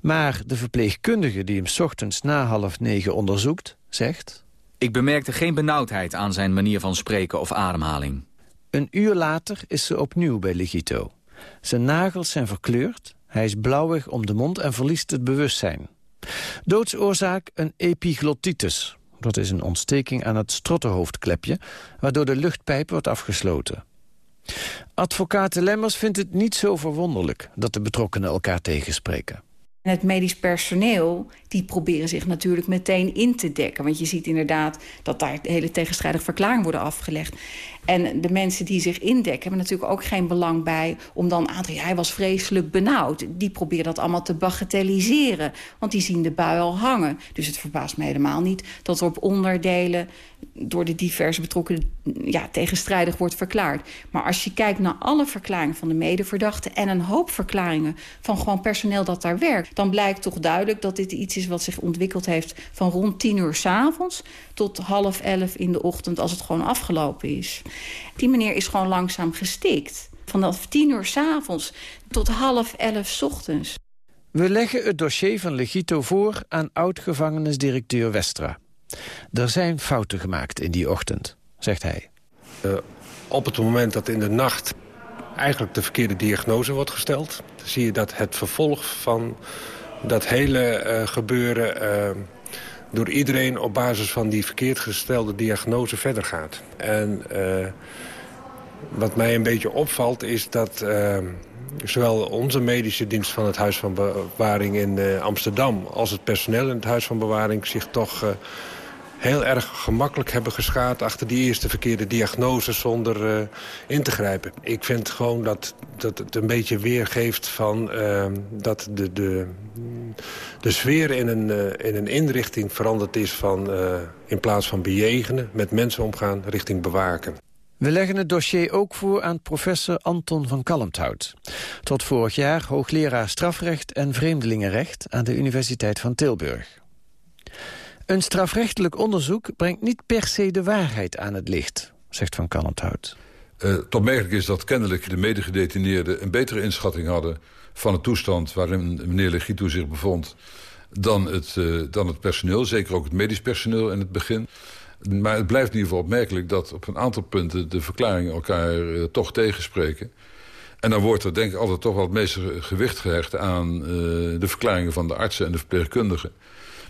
Speaker 20: Maar de verpleegkundige die hem ochtends na half negen onderzoekt, zegt...
Speaker 25: Ik bemerkte geen benauwdheid aan zijn manier van spreken of ademhaling.
Speaker 20: Een uur later is ze opnieuw bij Legito. Zijn nagels zijn verkleurd, hij is blauwig om de mond en verliest het bewustzijn. Doodsoorzaak een epiglottitis. Dat is een ontsteking aan het strottenhoofdklepje... waardoor de luchtpijp wordt afgesloten. Advocaat Lemmers vindt het niet zo verwonderlijk... dat de betrokkenen elkaar tegenspreken.
Speaker 18: En het medisch personeel, die proberen zich natuurlijk meteen in te dekken. Want je ziet inderdaad dat daar hele tegenstrijdige verklaringen worden afgelegd. En de mensen die zich indekken hebben natuurlijk ook geen belang bij... om dan aan hij was vreselijk benauwd. Die proberen dat allemaal te bagatelliseren. Want die zien de bui al hangen. Dus het verbaast me helemaal niet dat er op onderdelen... door de diverse betrokkenen ja, tegenstrijdig wordt verklaard. Maar als je kijkt naar alle verklaringen van de medeverdachten... en een hoop verklaringen van gewoon personeel dat daar werkt... dan blijkt toch duidelijk dat dit iets is wat zich ontwikkeld heeft... van rond tien uur s'avonds tot half elf in de ochtend als het gewoon afgelopen is. Die meneer is gewoon langzaam gestikt. Vanaf tien uur s'avonds tot half elf ochtends.
Speaker 20: We leggen het dossier van Legito voor aan oud-gevangenisdirecteur Westra. Er zijn fouten gemaakt in die ochtend, zegt hij.
Speaker 22: Uh, op het moment dat in de nacht eigenlijk de verkeerde diagnose wordt gesteld... zie je dat het vervolg van dat hele uh, gebeuren... Uh, door iedereen op basis van die verkeerd gestelde diagnose verder gaat. En uh, wat mij een beetje opvalt is dat uh, zowel onze medische dienst van het Huis van Bewaring in uh, Amsterdam... als het personeel in het Huis van Bewaring zich toch heel erg gemakkelijk hebben geschaad... achter die eerste verkeerde diagnose zonder uh, in te grijpen. Ik vind gewoon dat, dat het een beetje weergeeft van uh, dat de, de, de sfeer in een, uh, in een inrichting veranderd is van... in plaats van bejegenen, met mensen omgaan, richting bewaken.
Speaker 20: We leggen het dossier ook voor aan professor Anton van Kalmthout. Tot vorig jaar hoogleraar strafrecht en vreemdelingenrecht aan de Universiteit van Tilburg. Een strafrechtelijk onderzoek brengt niet per se de waarheid aan het licht, zegt Van Kalmthout.
Speaker 19: Uh, opmerkelijk is dat kennelijk de medegedetineerden een betere inschatting hadden van de toestand waarin meneer Legito zich bevond dan het, uh, dan het personeel, zeker ook het medisch personeel in het begin. Maar het blijft in ieder geval opmerkelijk dat op een aantal punten de verklaringen elkaar uh, toch tegenspreken. En dan wordt er denk ik altijd toch wel het meeste gewicht gehecht aan de verklaringen van de artsen en de verpleegkundigen.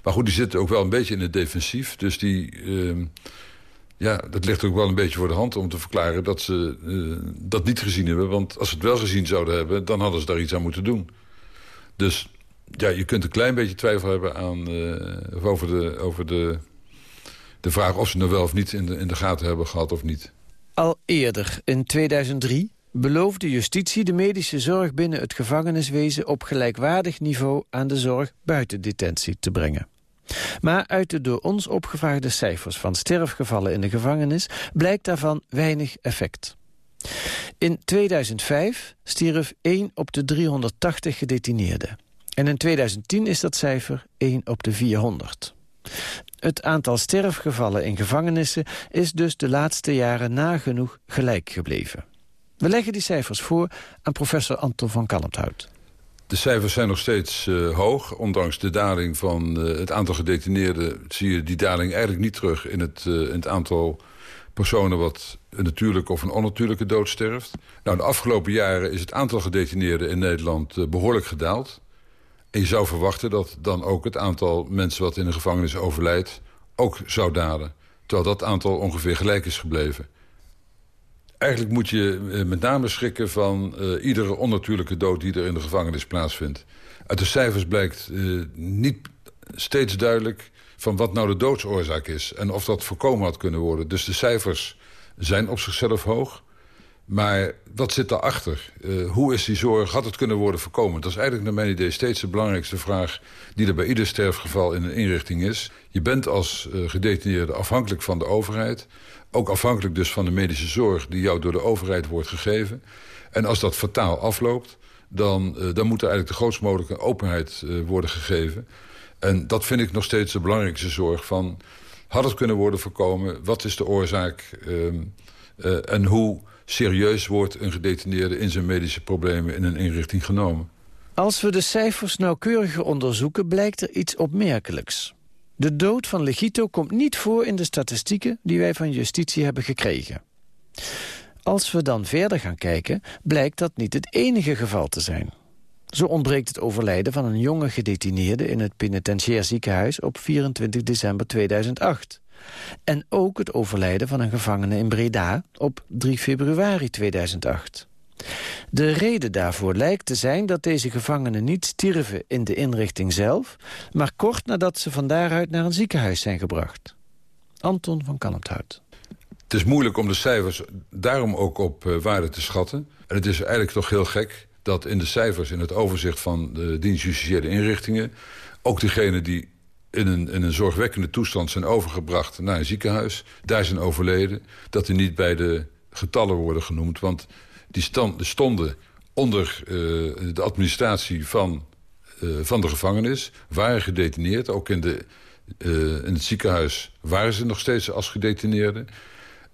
Speaker 19: Maar goed, die zitten ook wel een beetje in het defensief. Dus die, uh, ja, dat ligt ook wel een beetje voor de hand om te verklaren... dat ze uh, dat niet gezien hebben. Want als ze het wel gezien zouden hebben, dan hadden ze daar iets aan moeten doen. Dus ja, je kunt een klein beetje twijfel hebben aan, uh, over, de, over de, de vraag... of ze nou wel of niet in de, in de gaten hebben gehad of niet.
Speaker 20: Al eerder, in 2003, beloofde justitie de medische zorg binnen het gevangeniswezen op gelijkwaardig niveau aan de zorg buiten detentie te brengen. Maar uit de door ons opgevraagde cijfers van sterfgevallen in de gevangenis blijkt daarvan weinig effect. In 2005 stierf 1 op de 380 gedetineerden. En in 2010 is dat cijfer 1 op de 400. Het aantal sterfgevallen in gevangenissen is dus de laatste jaren nagenoeg gelijk gebleven. We leggen die cijfers voor aan professor Anton van Kalmthout.
Speaker 19: De cijfers zijn nog steeds uh, hoog. Ondanks de daling van uh, het aantal gedetineerden... zie je die daling eigenlijk niet terug in het, uh, in het aantal personen... wat een natuurlijke of een onnatuurlijke dood sterft. Nou, de afgelopen jaren is het aantal gedetineerden in Nederland behoorlijk gedaald. En je zou verwachten dat dan ook het aantal mensen... wat in de gevangenis overlijdt, ook zou dalen. Terwijl dat aantal ongeveer gelijk is gebleven. Eigenlijk moet je eh, met name schrikken van uh, iedere onnatuurlijke dood... die er in de gevangenis plaatsvindt. Uit de cijfers blijkt uh, niet steeds duidelijk van wat nou de doodsoorzaak is... en of dat voorkomen had kunnen worden. Dus de cijfers zijn op zichzelf hoog... Maar wat zit daarachter? Uh, hoe is die zorg? Had het kunnen worden voorkomen? Dat is eigenlijk naar mijn idee steeds de belangrijkste vraag... die er bij ieder sterfgeval in een inrichting is. Je bent als uh, gedetineerde afhankelijk van de overheid. Ook afhankelijk dus van de medische zorg die jou door de overheid wordt gegeven. En als dat fataal afloopt, dan, uh, dan moet er eigenlijk de grootst mogelijke openheid worden gegeven. En dat vind ik nog steeds de belangrijkste zorg van... had het kunnen worden voorkomen? Wat is de oorzaak? Ehm, en hoe serieus wordt een gedetineerde in zijn medische problemen in een inrichting genomen.
Speaker 20: Als we de cijfers nauwkeuriger onderzoeken, blijkt er iets opmerkelijks. De dood van Legito komt niet voor in de statistieken die wij van justitie hebben gekregen. Als we dan verder gaan kijken, blijkt dat niet het enige geval te zijn. Zo ontbreekt het overlijden van een jonge gedetineerde in het penitentiair ziekenhuis op 24 december 2008. En ook het overlijden van een gevangene in Breda op 3 februari 2008. De reden daarvoor lijkt te zijn dat deze gevangenen niet stierven in de inrichting zelf... maar kort nadat ze van daaruit naar een ziekenhuis zijn gebracht. Anton van Kalmthout.
Speaker 19: Het is moeilijk om de cijfers daarom ook op uh, waarde te schatten. En het is eigenlijk toch heel gek dat in de cijfers... in het overzicht van de dienst justitiële inrichtingen... ook degenen die in een, in een zorgwekkende toestand zijn overgebracht naar een ziekenhuis. Daar zijn overleden. Dat die niet bij de getallen worden genoemd. Want die stonden onder uh, de administratie van, uh, van de gevangenis. Waren gedetineerd. Ook in, de, uh, in het ziekenhuis waren ze nog steeds als gedetineerden.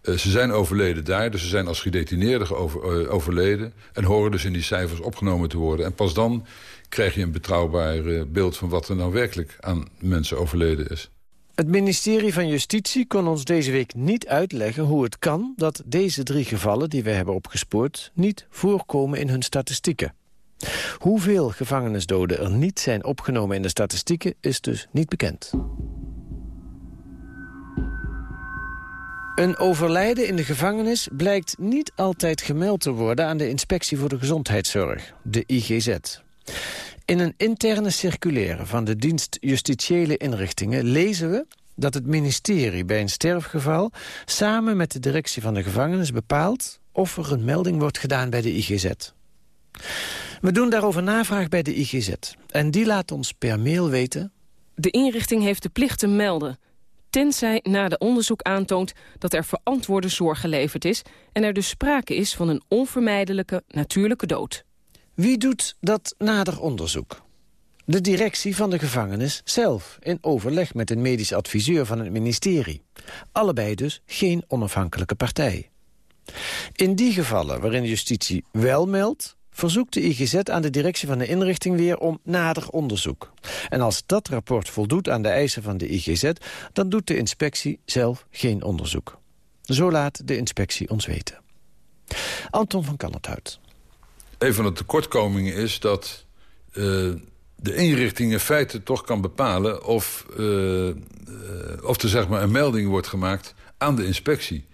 Speaker 19: ze zijn overleden daar, dus ze zijn als gedetineerden over, overleden... en horen dus in die cijfers opgenomen te worden. En pas dan krijg je een betrouwbaar eh, beeld van wat er nou werkelijk aan mensen overleden is.
Speaker 20: Het ministerie van Justitie kon ons deze week niet uitleggen hoe het kan... dat deze drie gevallen die we hebben opgespoord niet voorkomen in hun statistieken. Hoeveel gevangenisdoden er niet zijn opgenomen in de statistieken is dus niet bekend. Een overlijden in de gevangenis blijkt niet altijd gemeld te worden... aan de Inspectie voor de Gezondheidszorg, de IGZ. In een interne circulaire van de dienst Justitiële Inrichtingen lezen we dat het ministerie bij een sterfgeval samen met de directie van de gevangenis bepaalt of er een melding wordt gedaan bij de IGZ. We doen daarover navraag bij de IGZ en die laat ons per mail weten...
Speaker 24: De inrichting heeft de plicht te melden, tenzij na de onderzoek aantoont dat er verantwoorde zorg geleverd is en er dus sprake is van een onvermijdelijke natuurlijke dood.
Speaker 20: Wie doet dat nader onderzoek? De directie van de gevangenis zelf, in overleg met een medisch adviseur van het ministerie. Allebei dus geen onafhankelijke partij. In die gevallen waarin justitie wel meldt, verzoekt de IGZ aan de directie van de inrichting weer om nader onderzoek. En als dat rapport voldoet aan de eisen van de IGZ, dan doet de inspectie zelf geen onderzoek. Zo laat de inspectie ons weten. Anton van Kallethout
Speaker 19: een van de tekortkomingen is dat uh, de inrichting in feite toch kan bepalen... of, uh, of er zeg maar, een melding wordt gemaakt aan de inspectie.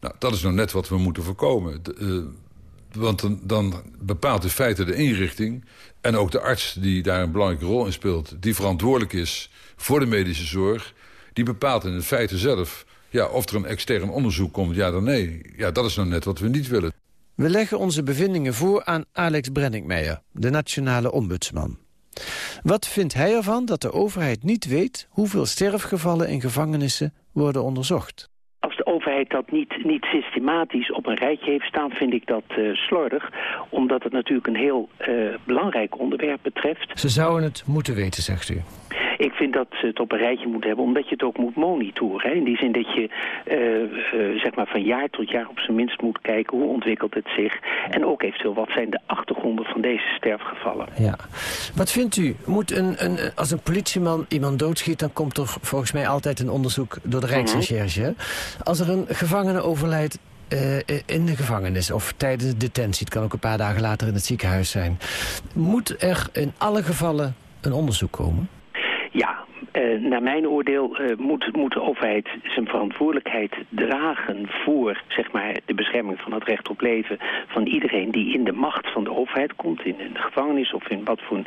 Speaker 19: Nou, dat is nou net wat we moeten voorkomen. Want dan, dan, bepaalt in feite de inrichting... en ook de arts die daar een belangrijke rol in speelt... die verantwoordelijk is voor de medische zorg... die bepaalt in feite zelf ja, of er een extern onderzoek komt, ja dan nee. Ja, dat is nou net wat we niet willen.
Speaker 20: We leggen onze bevindingen voor aan Alex Brenningmeijer, de nationale ombudsman. Wat vindt hij ervan dat de overheid niet weet hoeveel sterfgevallen in gevangenissen worden onderzocht?
Speaker 28: Als de overheid dat niet, niet systematisch op een rijtje heeft staan, vind ik dat uh, slordig. Omdat het natuurlijk een heel uh, belangrijk onderwerp betreft.
Speaker 20: Ze zouden het moeten weten, zegt u.
Speaker 28: Ik vind dat ze het op een rijtje moeten hebben, omdat je het ook moet monitoren. Hè? In die zin dat je uh, uh, zeg maar van jaar tot jaar op zijn minst moet kijken hoe ontwikkelt het zich. En ook eventueel wat zijn de achtergronden van deze sterfgevallen.
Speaker 20: Ja. Wat vindt u? Moet een, een, als een politieman iemand doodschiet, dan komt er volgens mij altijd een onderzoek door de Rijksrecherche. Mm -hmm. Als er een gevangene overlijdt, uh, in de gevangenis of tijdens de detentie, het kan ook een paar dagen later in het ziekenhuis zijn. Moet er in alle gevallen een onderzoek komen?
Speaker 28: Ja, uh, naar mijn oordeel uh, moet, moet de overheid zijn verantwoordelijkheid dragen voor zeg maar, de bescherming van het recht op leven van iedereen die in de macht van de overheid komt, in een gevangenis of in wat voor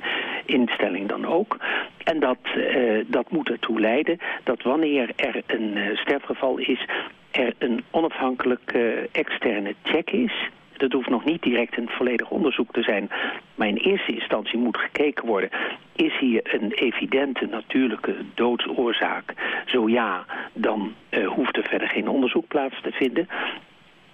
Speaker 28: instelling dan ook. En dat, uh, dat moet ertoe leiden dat wanneer er een sterfgeval is, er een onafhankelijke externe check is Dat hoeft nog niet direct een volledig onderzoek te zijn. Maar in eerste instantie moet gekeken worden... is hier een evidente natuurlijke doodsoorzaak? Zo ja, dan uh, hoeft er verder geen onderzoek plaats te vinden.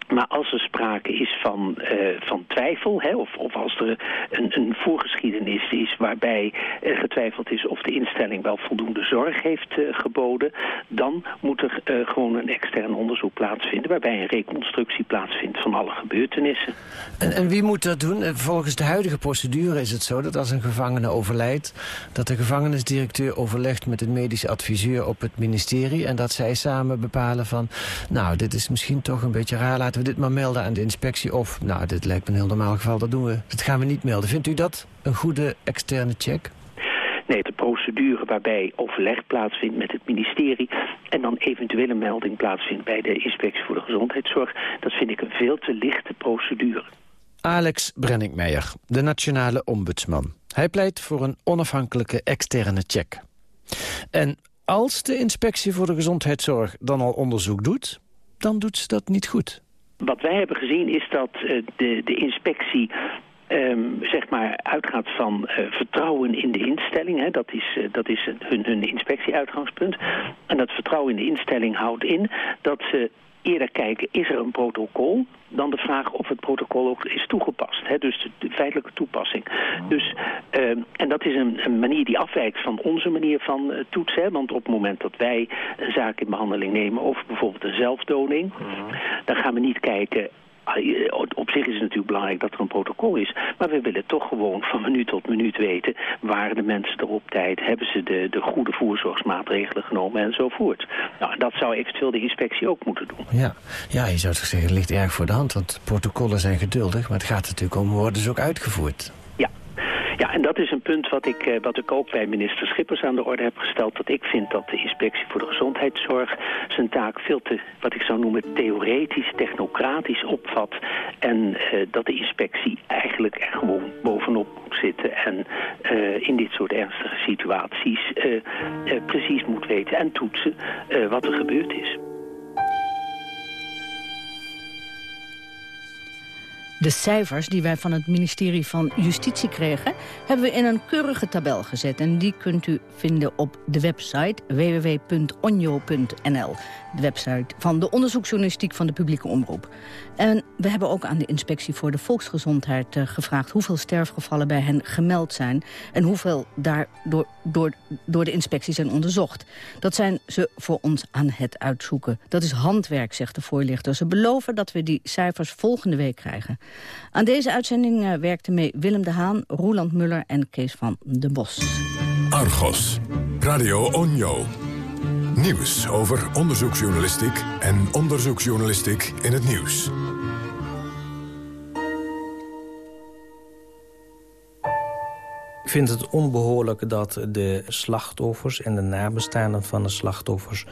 Speaker 28: Maar als er sprake is van, uh, van twijfel, hè, of, of als er een, een voorgeschiedenis is waarbij uh, getwijfeld is of de instelling wel voldoende zorg heeft uh, geboden, dan moet er gewoon een extern onderzoek plaatsvinden waarbij een reconstructie plaatsvindt van alle gebeurtenissen.
Speaker 20: En, en wie moet dat doen? Volgens de huidige procedure is het zo dat als een gevangene overlijdt, dat de gevangenisdirecteur overlegt met een medische adviseur op het ministerie en dat zij samen bepalen van, nou, dit is misschien toch een beetje raar, laten we dit maar melden aan de inspectie. Of, nou, dit lijkt me een heel normaal geval, dat doen we. Dat gaan we niet melden. Vindt u dat een goede externe check?
Speaker 28: Nee, de procedure waarbij overleg plaatsvindt met het ministerie... en dan eventuele melding plaatsvindt bij de inspectie voor de gezondheidszorg... dat vind ik een veel te lichte procedure.
Speaker 20: Alex Brenninkmeijer, de nationale ombudsman. Hij pleit voor een onafhankelijke externe check. En als de inspectie voor de gezondheidszorg dan al onderzoek doet... dan doet ze dat niet goed.
Speaker 28: Wat wij hebben gezien is dat uh, de, de inspectie Um, zeg maar uitgaat van uh, vertrouwen in de instelling. Hè. Dat is, uh, dat is hun, hun inspectieuitgangspunt. En dat vertrouwen in de instelling houdt in dat ze eerder kijken, is er een protocol... dan de vraag of het protocol ook is toegepast. Hè? Dus de, feitelijke toepassing. Dus, uh, en dat is een, een, manier die afwijkt van onze manier van uh, toetsen. Want op het moment dat wij een zaak in behandeling nemen... over bijvoorbeeld een zelfdoning... dan gaan we niet kijken op zich is het natuurlijk belangrijk dat er een protocol is. Maar we willen toch gewoon van minuut tot minuut weten... waren de mensen er op tijd? Hebben ze de, de goede voorzorgsmaatregelen genomen enzovoort? Nou, dat zou eventueel de inspectie ook moeten doen.
Speaker 20: Ja, ja je zou zeggen, het ligt erg voor de hand. Want protocollen zijn geduldig. Maar het gaat natuurlijk om, worden ze ook uitgevoerd?
Speaker 28: Ja, en dat is een punt wat ik, eh, wat ik ook bij minister Schippers aan de orde heb gesteld. Dat ik vind dat de inspectie voor de gezondheidszorg zijn taak veel te, wat ik zou noemen, theoretisch, technocratisch opvat. En uh, dat de inspectie eigenlijk er gewoon bovenop moet zitten. En uh, in dit soort ernstige situaties precies moet weten en toetsen wat er gebeurd is.
Speaker 15: De cijfers die wij van het ministerie van Justitie kregen... hebben we in een keurige tabel gezet. En die kunt u vinden op de website www.onjo.nl. De website van de onderzoeksjournalistiek van de publieke omroep. En we hebben ook aan de Inspectie voor de Volksgezondheid uh, gevraagd... hoeveel sterfgevallen bij hen gemeld zijn... en hoeveel daar door, door, door de inspectie zijn onderzocht. Dat zijn ze voor ons aan het uitzoeken. Dat is handwerk, zegt de voorlichter. Ze beloven dat we die cijfers volgende week krijgen. Aan deze uitzending uh, werkten mee Willem de Haan, Roeland Muller en Kees van den Bos.
Speaker 1: Argos, Radio Onjo. Nieuws over onderzoeksjournalistiek en onderzoeksjournalistiek in het nieuws.
Speaker 29: Ik vind het onbehoorlijk dat de slachtoffers en de nabestaanden van de slachtoffers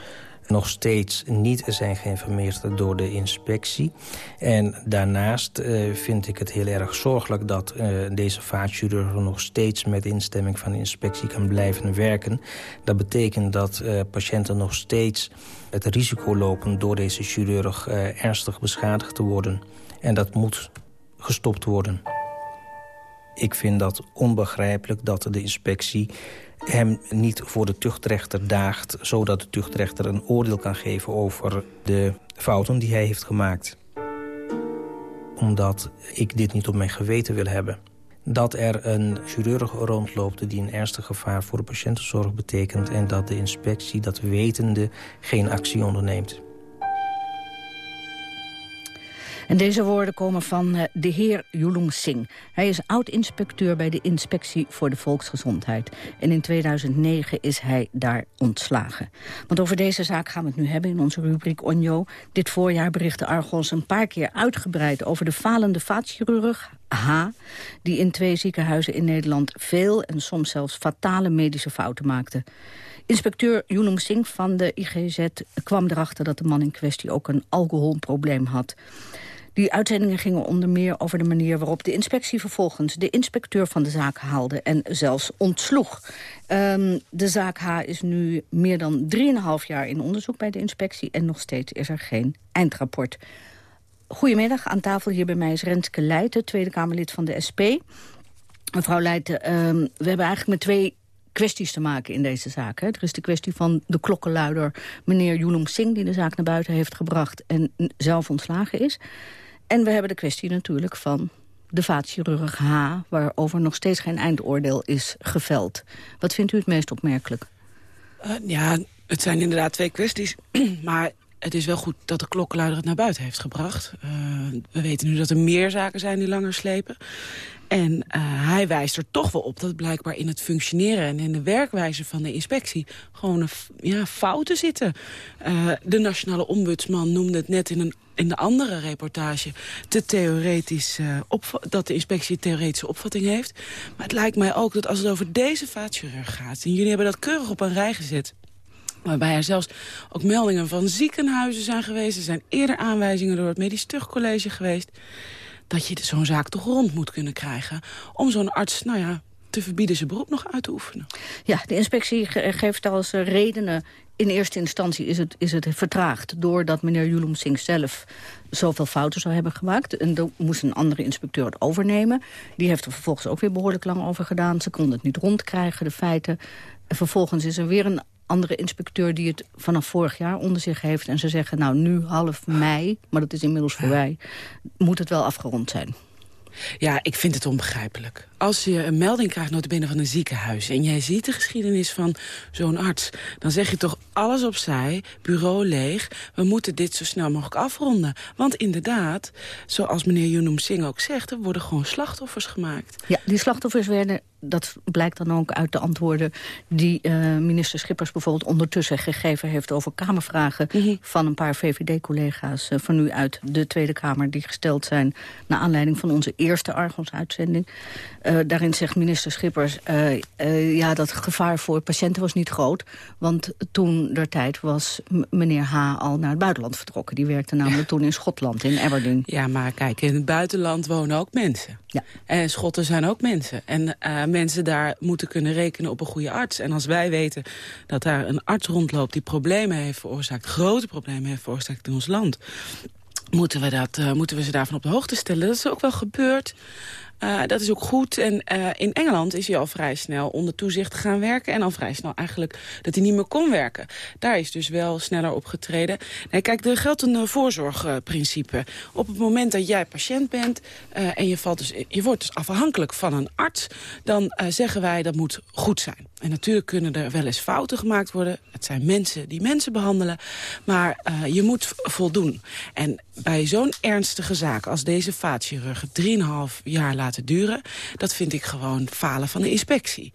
Speaker 29: nog steeds niet zijn geïnformeerd door de inspectie. En daarnaast uh, vind ik het heel erg zorgelijk dat uh, deze vaatchirurg nog steeds met instemming van de inspectie kan blijven werken. Dat betekent dat uh, patiënten nog steeds het risico lopen door deze chirurg ernstig beschadigd te worden. En dat moet gestopt worden. Ik vind dat onbegrijpelijk dat de inspectie hem niet voor de tuchtrechter daagt... zodat de tuchtrechter een oordeel kan geven over de fouten die hij heeft gemaakt. Omdat ik dit niet op mijn geweten wil hebben. Dat er een chirurg rondloopt die een ernstig gevaar voor de patiëntenzorg betekent... en dat de inspectie dat wetende geen actie onderneemt.
Speaker 15: En deze woorden komen van uh, de heer Yulung Singh. Hij is oud-inspecteur bij de Inspectie voor de Volksgezondheid. En in 2009 is hij daar ontslagen. Want over deze zaak gaan we het nu hebben in onze rubriek Onjo. Dit voorjaar berichtte Argos een paar keer uitgebreid... over de falende vaatchirurg H... die in twee ziekenhuizen in Nederland veel en soms zelfs fatale medische fouten maakte. Inspecteur Yulung Singh van de IGZ kwam erachter dat de man in kwestie ook een alcoholprobleem had. Die uitzendingen gingen onder meer over de manier waarop de inspectie vervolgens de inspecteur van de zaak haalde en zelfs ontsloeg. Um, de zaak H is nu meer dan 3,5 jaar in onderzoek bij de inspectie en nog steeds is er geen eindrapport. Goedemiddag, aan tafel hier bij mij is Renske Leijten, Tweede Kamerlid van de SP. Mevrouw Leijten, ehm, we hebben eigenlijk met twee kwesties te maken in deze zaak. Hè. Er is de kwestie van de klokkenluider meneer Yulung Singh... die de zaak naar buiten heeft gebracht en zelf ontslagen is. En we hebben de kwestie natuurlijk van de vaatchirurg H... waarover nog steeds geen eindoordeel is geveld. Wat vindt u het meest opmerkelijk?
Speaker 30: Uh, ja, het zijn inderdaad twee kwesties. <clears throat> maar het is wel goed dat de klokkenluider het naar buiten heeft gebracht. Uh, we weten nu dat er meer zaken zijn die langer slepen. En uh, hij wijst er toch wel op dat blijkbaar in het functioneren... en in de werkwijze van de inspectie gewoon ja, fouten zitten. Uh, de nationale ombudsman noemde het net in, een, in de andere reportage... Te theoretisch, dat de inspectie een theoretische opvatting heeft. Maar het lijkt mij ook dat als het over deze vaatchirurg gaat... en jullie hebben dat keurig op een rij gezet... Waarbij er zelfs ook meldingen van ziekenhuizen zijn geweest. Er zijn eerder aanwijzingen door het Medisch Tuchtcollege geweest dat je zo'n zaak toch rond moet kunnen krijgen... om zo'n arts nou ja, te verbieden zijn beroep nog uit te oefenen.
Speaker 15: Ja, de inspectie geeft als redenen... in eerste instantie is het, is het vertraagd... doordat meneer Singh zelf zoveel fouten zou hebben gemaakt. En dan moest een andere inspecteur het overnemen. Die heeft er vervolgens ook weer behoorlijk lang over gedaan. Ze konden het niet rondkrijgen, de feiten. En vervolgens is er weer een andere inspecteur die het vanaf vorig jaar onder zich heeft. En ze zeggen, nou nu half mei, maar dat is inmiddels voorbij, moet het wel afgerond zijn.
Speaker 30: Ja, ik vind het onbegrijpelijk. Als je een melding krijgt notabene van een ziekenhuis... en jij ziet de geschiedenis van zo'n arts... dan zeg je toch alles opzij, bureau leeg... we moeten dit zo snel mogelijk afronden. Want inderdaad, zoals meneer Yunum Singh ook zegt... er worden gewoon slachtoffers gemaakt.
Speaker 15: Ja, die slachtoffers werden dat blijkt dan ook uit de antwoorden die uh, minister Schippers bijvoorbeeld ondertussen gegeven heeft over Kamervragen mhm. van een paar VVD-collega's uh, van nu uit de Tweede Kamer die gesteld zijn naar aanleiding van onze eerste Argos-uitzending. Uh, daarin zegt minister Schippers ja, dat gevaar voor patiënten was niet groot, want toen der tijd was meneer H. al naar het buitenland vertrokken. Die werkte namelijk toen in Schotland, in Aberdeen.
Speaker 30: Ja, maar kijk, in het buitenland wonen ook mensen. Ja. En Schotten zijn ook mensen. En mensen daar moeten kunnen rekenen op een goede arts. En als wij weten dat daar een arts rondloopt die problemen heeft veroorzaakt... grote problemen heeft veroorzaakt in ons land... moeten we, dat, uh, moeten we ze daarvan op de hoogte stellen. Dat is ook wel gebeurd. Uh, dat is ook goed. En uh, in Engeland is hij al vrij snel onder toezicht gaan werken. En al vrij snel eigenlijk dat hij niet meer kon werken. Daar is dus wel sneller op getreden. Nee, kijk, er geldt een voorzorgprincipe. Op het moment dat jij patiënt bent en je, valt dus, je wordt dus afhankelijk van een arts... dan zeggen wij dat moet goed zijn. En natuurlijk kunnen er wel eens fouten gemaakt worden. Het zijn mensen die mensen behandelen. Maar uh, je moet voldoen. En bij zo'n ernstige zaak als deze vaatchirurg... 3,5 jaar laten duren... dat vind ik gewoon falen van de inspectie.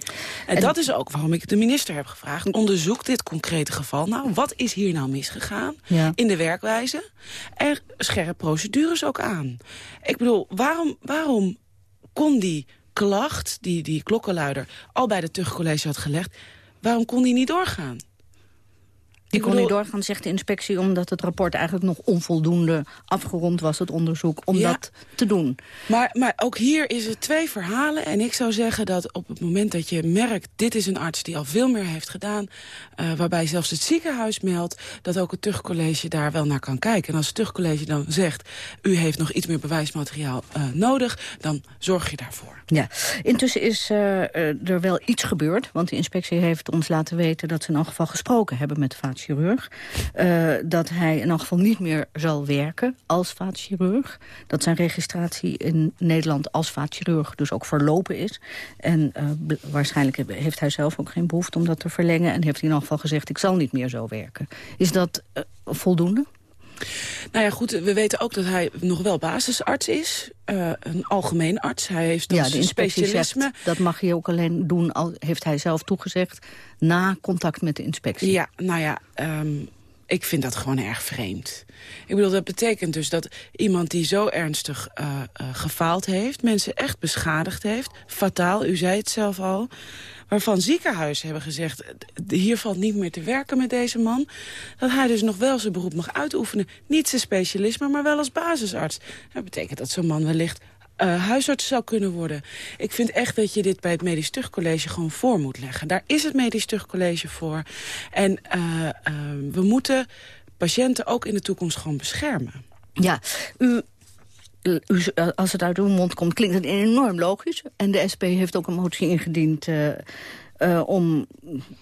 Speaker 30: En, en, dat is ook waarom ik de minister heb gevraagd... onderzoek dit concrete geval. Nou, wat is hier nou misgegaan ja. in de werkwijze? Er scherp procedures ook aan. Ik bedoel, waarom, waarom kon die klacht die die klokkenluider al bij de Tuchtcollege had gelegd... waarom kon die niet doorgaan?
Speaker 15: Ik kon niet doorgaan, zegt de inspectie, omdat het rapport eigenlijk nog onvoldoende afgerond was, het onderzoek, om dat te doen.
Speaker 30: Maar, maar ook hier is het twee verhalen. En ik zou zeggen dat op het moment dat je merkt, dit is een arts die al veel meer heeft gedaan, uh, waarbij zelfs het ziekenhuis meldt, dat ook het tuchtcollege daar wel naar kan kijken. En als het tuchtcollege dan zegt, u heeft nog iets meer bewijsmateriaal uh, nodig, dan zorg je daarvoor.
Speaker 15: Ja, intussen is uh, er wel iets gebeurd, want de inspectie heeft ons laten weten dat ze in elk geval gesproken hebben met de vaatchirurg. Uh, dat hij in elk geval niet meer zal werken als vaatchirurg. Dat zijn registratie in Nederland als vaatchirurg dus ook verlopen is. En uh, waarschijnlijk heeft hij zelf ook geen behoefte om dat te verlengen. En heeft hij in elk geval gezegd, ik zal niet meer zo werken. Is dat uh, voldoende?
Speaker 30: Nou ja, goed, we weten ook dat hij nog wel basisarts is. Uh, een algemeen arts. Hij heeft
Speaker 15: ja, de specialisme. Zegt, dat mag hij ook alleen doen, al heeft hij zelf toegezegd... na contact met de inspectie.
Speaker 30: Ja, nou ja... Um, ik vind dat gewoon erg vreemd. Ik bedoel, dat betekent dus dat iemand die zo ernstig uh, uh, gefaald heeft... mensen echt beschadigd heeft, fataal, u zei het zelf al waarvan ziekenhuizen hebben gezegd... hier valt niet meer te werken met deze man... dat hij dus nog wel zijn beroep mag uitoefenen. Niet zijn specialisme, maar wel als basisarts. Dat betekent dat zo'n man wellicht uh, huisarts zou kunnen worden. Ik vind echt dat je dit bij het Medisch Tuchtcollege gewoon voor moet leggen. Daar is het Medisch Tuchtcollege voor. En uh, uh, we moeten patiënten ook in de toekomst gewoon beschermen.
Speaker 15: Ja, als het uit uw mond komt, klinkt het enorm logisch. En de SP heeft ook een motie ingediend... Uh, uh, om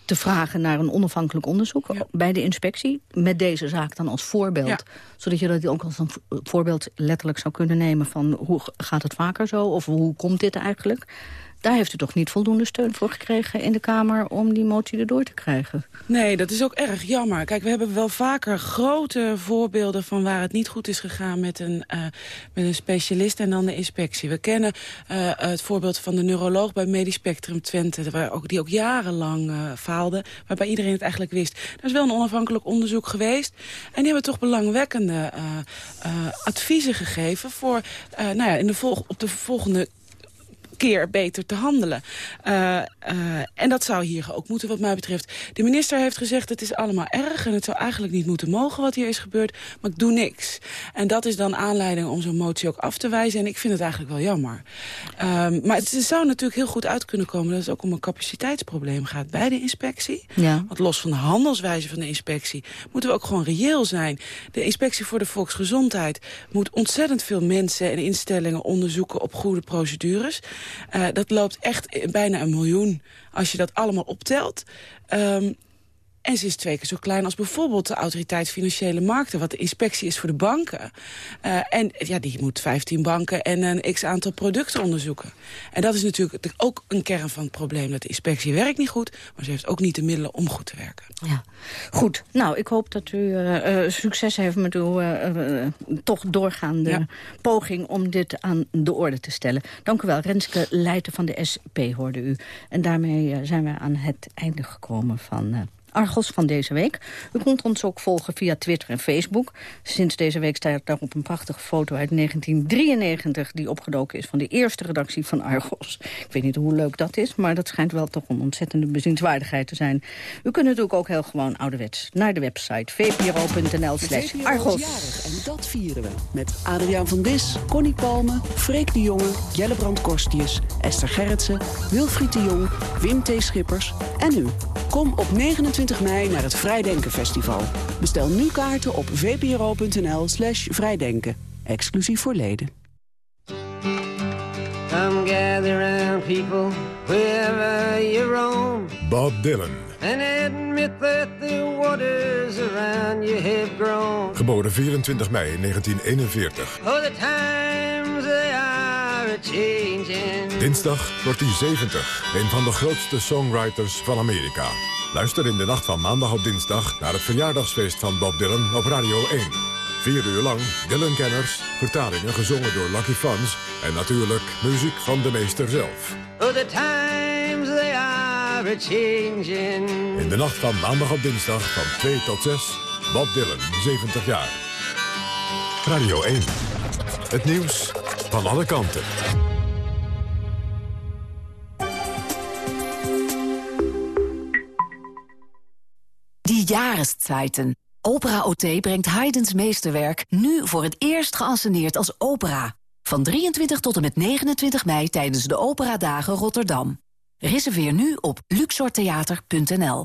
Speaker 15: te vragen naar een onafhankelijk onderzoek bij de inspectie. Met deze zaak dan als voorbeeld. Zodat je dat ook als een voorbeeld letterlijk zou kunnen nemen... van hoe gaat het vaker zo of hoe komt dit eigenlijk... Daar heeft u toch niet voldoende steun voor gekregen in de Kamer om die motie erdoor te krijgen?
Speaker 30: Nee, dat is ook erg jammer. Kijk, we hebben wel vaker grote voorbeelden van waar het niet goed is gegaan met een, uh, met een specialist en dan de inspectie. We kennen uh, het voorbeeld van de neuroloog bij Medisch Spectrum Twente, waar ook, die ook jarenlang uh, faalde, waarbij iedereen het eigenlijk wist. Er is wel een onafhankelijk onderzoek geweest en die hebben toch belangwekkende adviezen gegeven voor, nou ja, in de volg op de volgende keer beter te handelen. Uh, uh, en dat zou hier ook moeten wat mij betreft. De minister heeft gezegd het is allemaal erg... en het zou eigenlijk niet moeten mogen wat hier is gebeurd... maar ik doe niks. En dat is dan aanleiding om zo'n motie ook af te wijzen. En ik vind het eigenlijk wel jammer. Um, maar het zou natuurlijk heel goed uit kunnen komen... dat het ook om een capaciteitsprobleem gaat bij de inspectie.
Speaker 15: Ja.
Speaker 30: Want los van de handelswijze van de inspectie... moeten we ook gewoon reëel zijn. De inspectie voor de volksgezondheid moet ontzettend veel mensen en instellingen onderzoeken op goede procedures. Uh, dat loopt echt bijna een miljoen als je dat allemaal optelt. Um, en ze is twee keer zo klein als bijvoorbeeld de autoriteit Financiële Markten... wat de inspectie is voor de banken. Uh, en ja, die moet 15 banken en een x-aantal producten onderzoeken. En dat is natuurlijk ook een kern van het probleem. Dat de inspectie werkt niet goed, maar ze heeft ook niet de middelen om goed te werken.
Speaker 15: Ja, goed. Nou, ik hoop dat u uh, uh, succes heeft met uw toch doorgaande ja. poging... om dit aan de orde te stellen. Dank u wel. Renske Leijten van de SP hoorde u. En daarmee zijn we aan het einde gekomen van... Argos van deze week. U kunt ons ook volgen via Twitter en Facebook. Sinds deze week staat daarop een prachtige foto uit 1993... die opgedoken is van de eerste redactie van Argos. Ik weet niet hoe leuk dat is, maar dat schijnt wel toch een ontzettende bezienswaardigheid te zijn. U kunt natuurlijk ook heel gewoon ouderwets naar de website vpro.nl slash Argos.
Speaker 31: en dat vieren we met Adriaan van Dis, Connie Palme, Freek de Jonge, Jellebrand Korstius, Esther Gerritsen, Wilfried de Jong, Wim T. Schippers en u. Kom op 29 mei naar het Vrijdenken Festival. Bestel nu kaarten op vpro.nl slash vrijdenken. Exclusief voor leden.
Speaker 32: Come gather round people wherever you roam.
Speaker 1: Bob Dylan.
Speaker 32: And admit that the waters around you have grown.
Speaker 1: Geboren 24 mei 1941.
Speaker 32: Oh, the times they are a-changing.
Speaker 1: Dinsdag wordt hij 70. Een van de grootste songwriters van Amerika. Luister in de nacht van maandag op dinsdag naar het verjaardagsfeest van Bob Dylan op Radio 1. Vier uur lang Dylan-kenners, vertalingen gezongen door Lucky Fans... en natuurlijk muziek van de meester zelf.
Speaker 32: Oh, the times they are.
Speaker 1: In de nacht van maandag op dinsdag van 2 tot 6, Bob Dylan, 70 jaar. Radio 1. Het nieuws van alle kanten.
Speaker 33: Die Jahreszeiten. Opera OT brengt Haydn's meesterwerk nu voor het eerst geanceneerd als opera. Van 23 tot en met 29 mei tijdens de Operadagen Rotterdam. Reserveer nu op luxortheater.nl.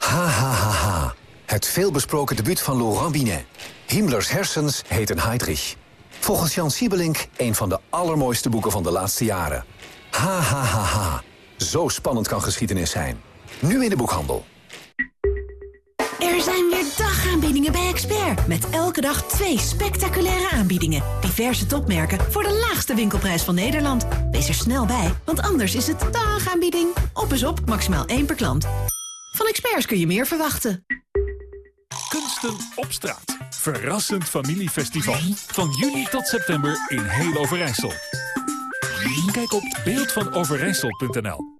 Speaker 34: Ha, ha, ha, ha. Het veelbesproken debuut van Laurent Binet. Himmlers hersens heten Heydrich. Volgens Jan Siebelink een van de allermooiste boeken van de laatste jaren. Ha, ha, ha, ha. Zo spannend kan geschiedenis zijn. Nu in de boekhandel.
Speaker 35: Er zijn weer dagaanbiedingen bij Expert. Met elke dag twee spectaculaire aanbiedingen. Diverse topmerken voor de laagste winkelprijs van Nederland. Wees er snel bij, want anders is het dagaanbieding. Op is op, maximaal één per klant. Van Experts kun je meer verwachten.
Speaker 36: Kunsten op straat. Verrassend familiefestival. Van juni tot september in heel Overijssel. Kijk op beeldvanoverijssel.nl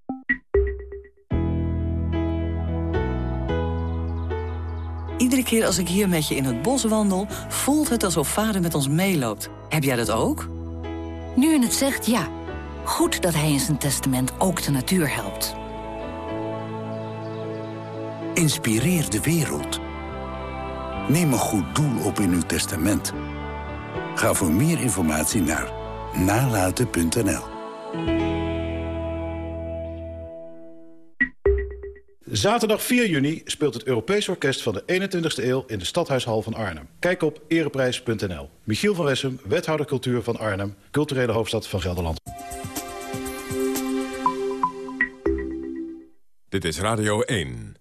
Speaker 37: Iedere keer als ik hier met je in het bos wandel... voelt het alsof vader met ons meeloopt. Heb jij dat ook?
Speaker 33: Nu in het zegt, ja. Goed dat hij in zijn testament ook de natuur helpt.
Speaker 38: Inspireer de wereld. Neem een goed doel op in uw testament. Ga voor meer informatie naar nalaten.nl.
Speaker 39: Zaterdag 4 juni speelt het Europees Orkest van de 21ste eeuw in de Stadhuishal van Arnhem. Kijk op ereprijs.nl. Michiel van Wessem, wethouder cultuur van Arnhem, culturele hoofdstad van Gelderland.
Speaker 1: Dit is Radio 1.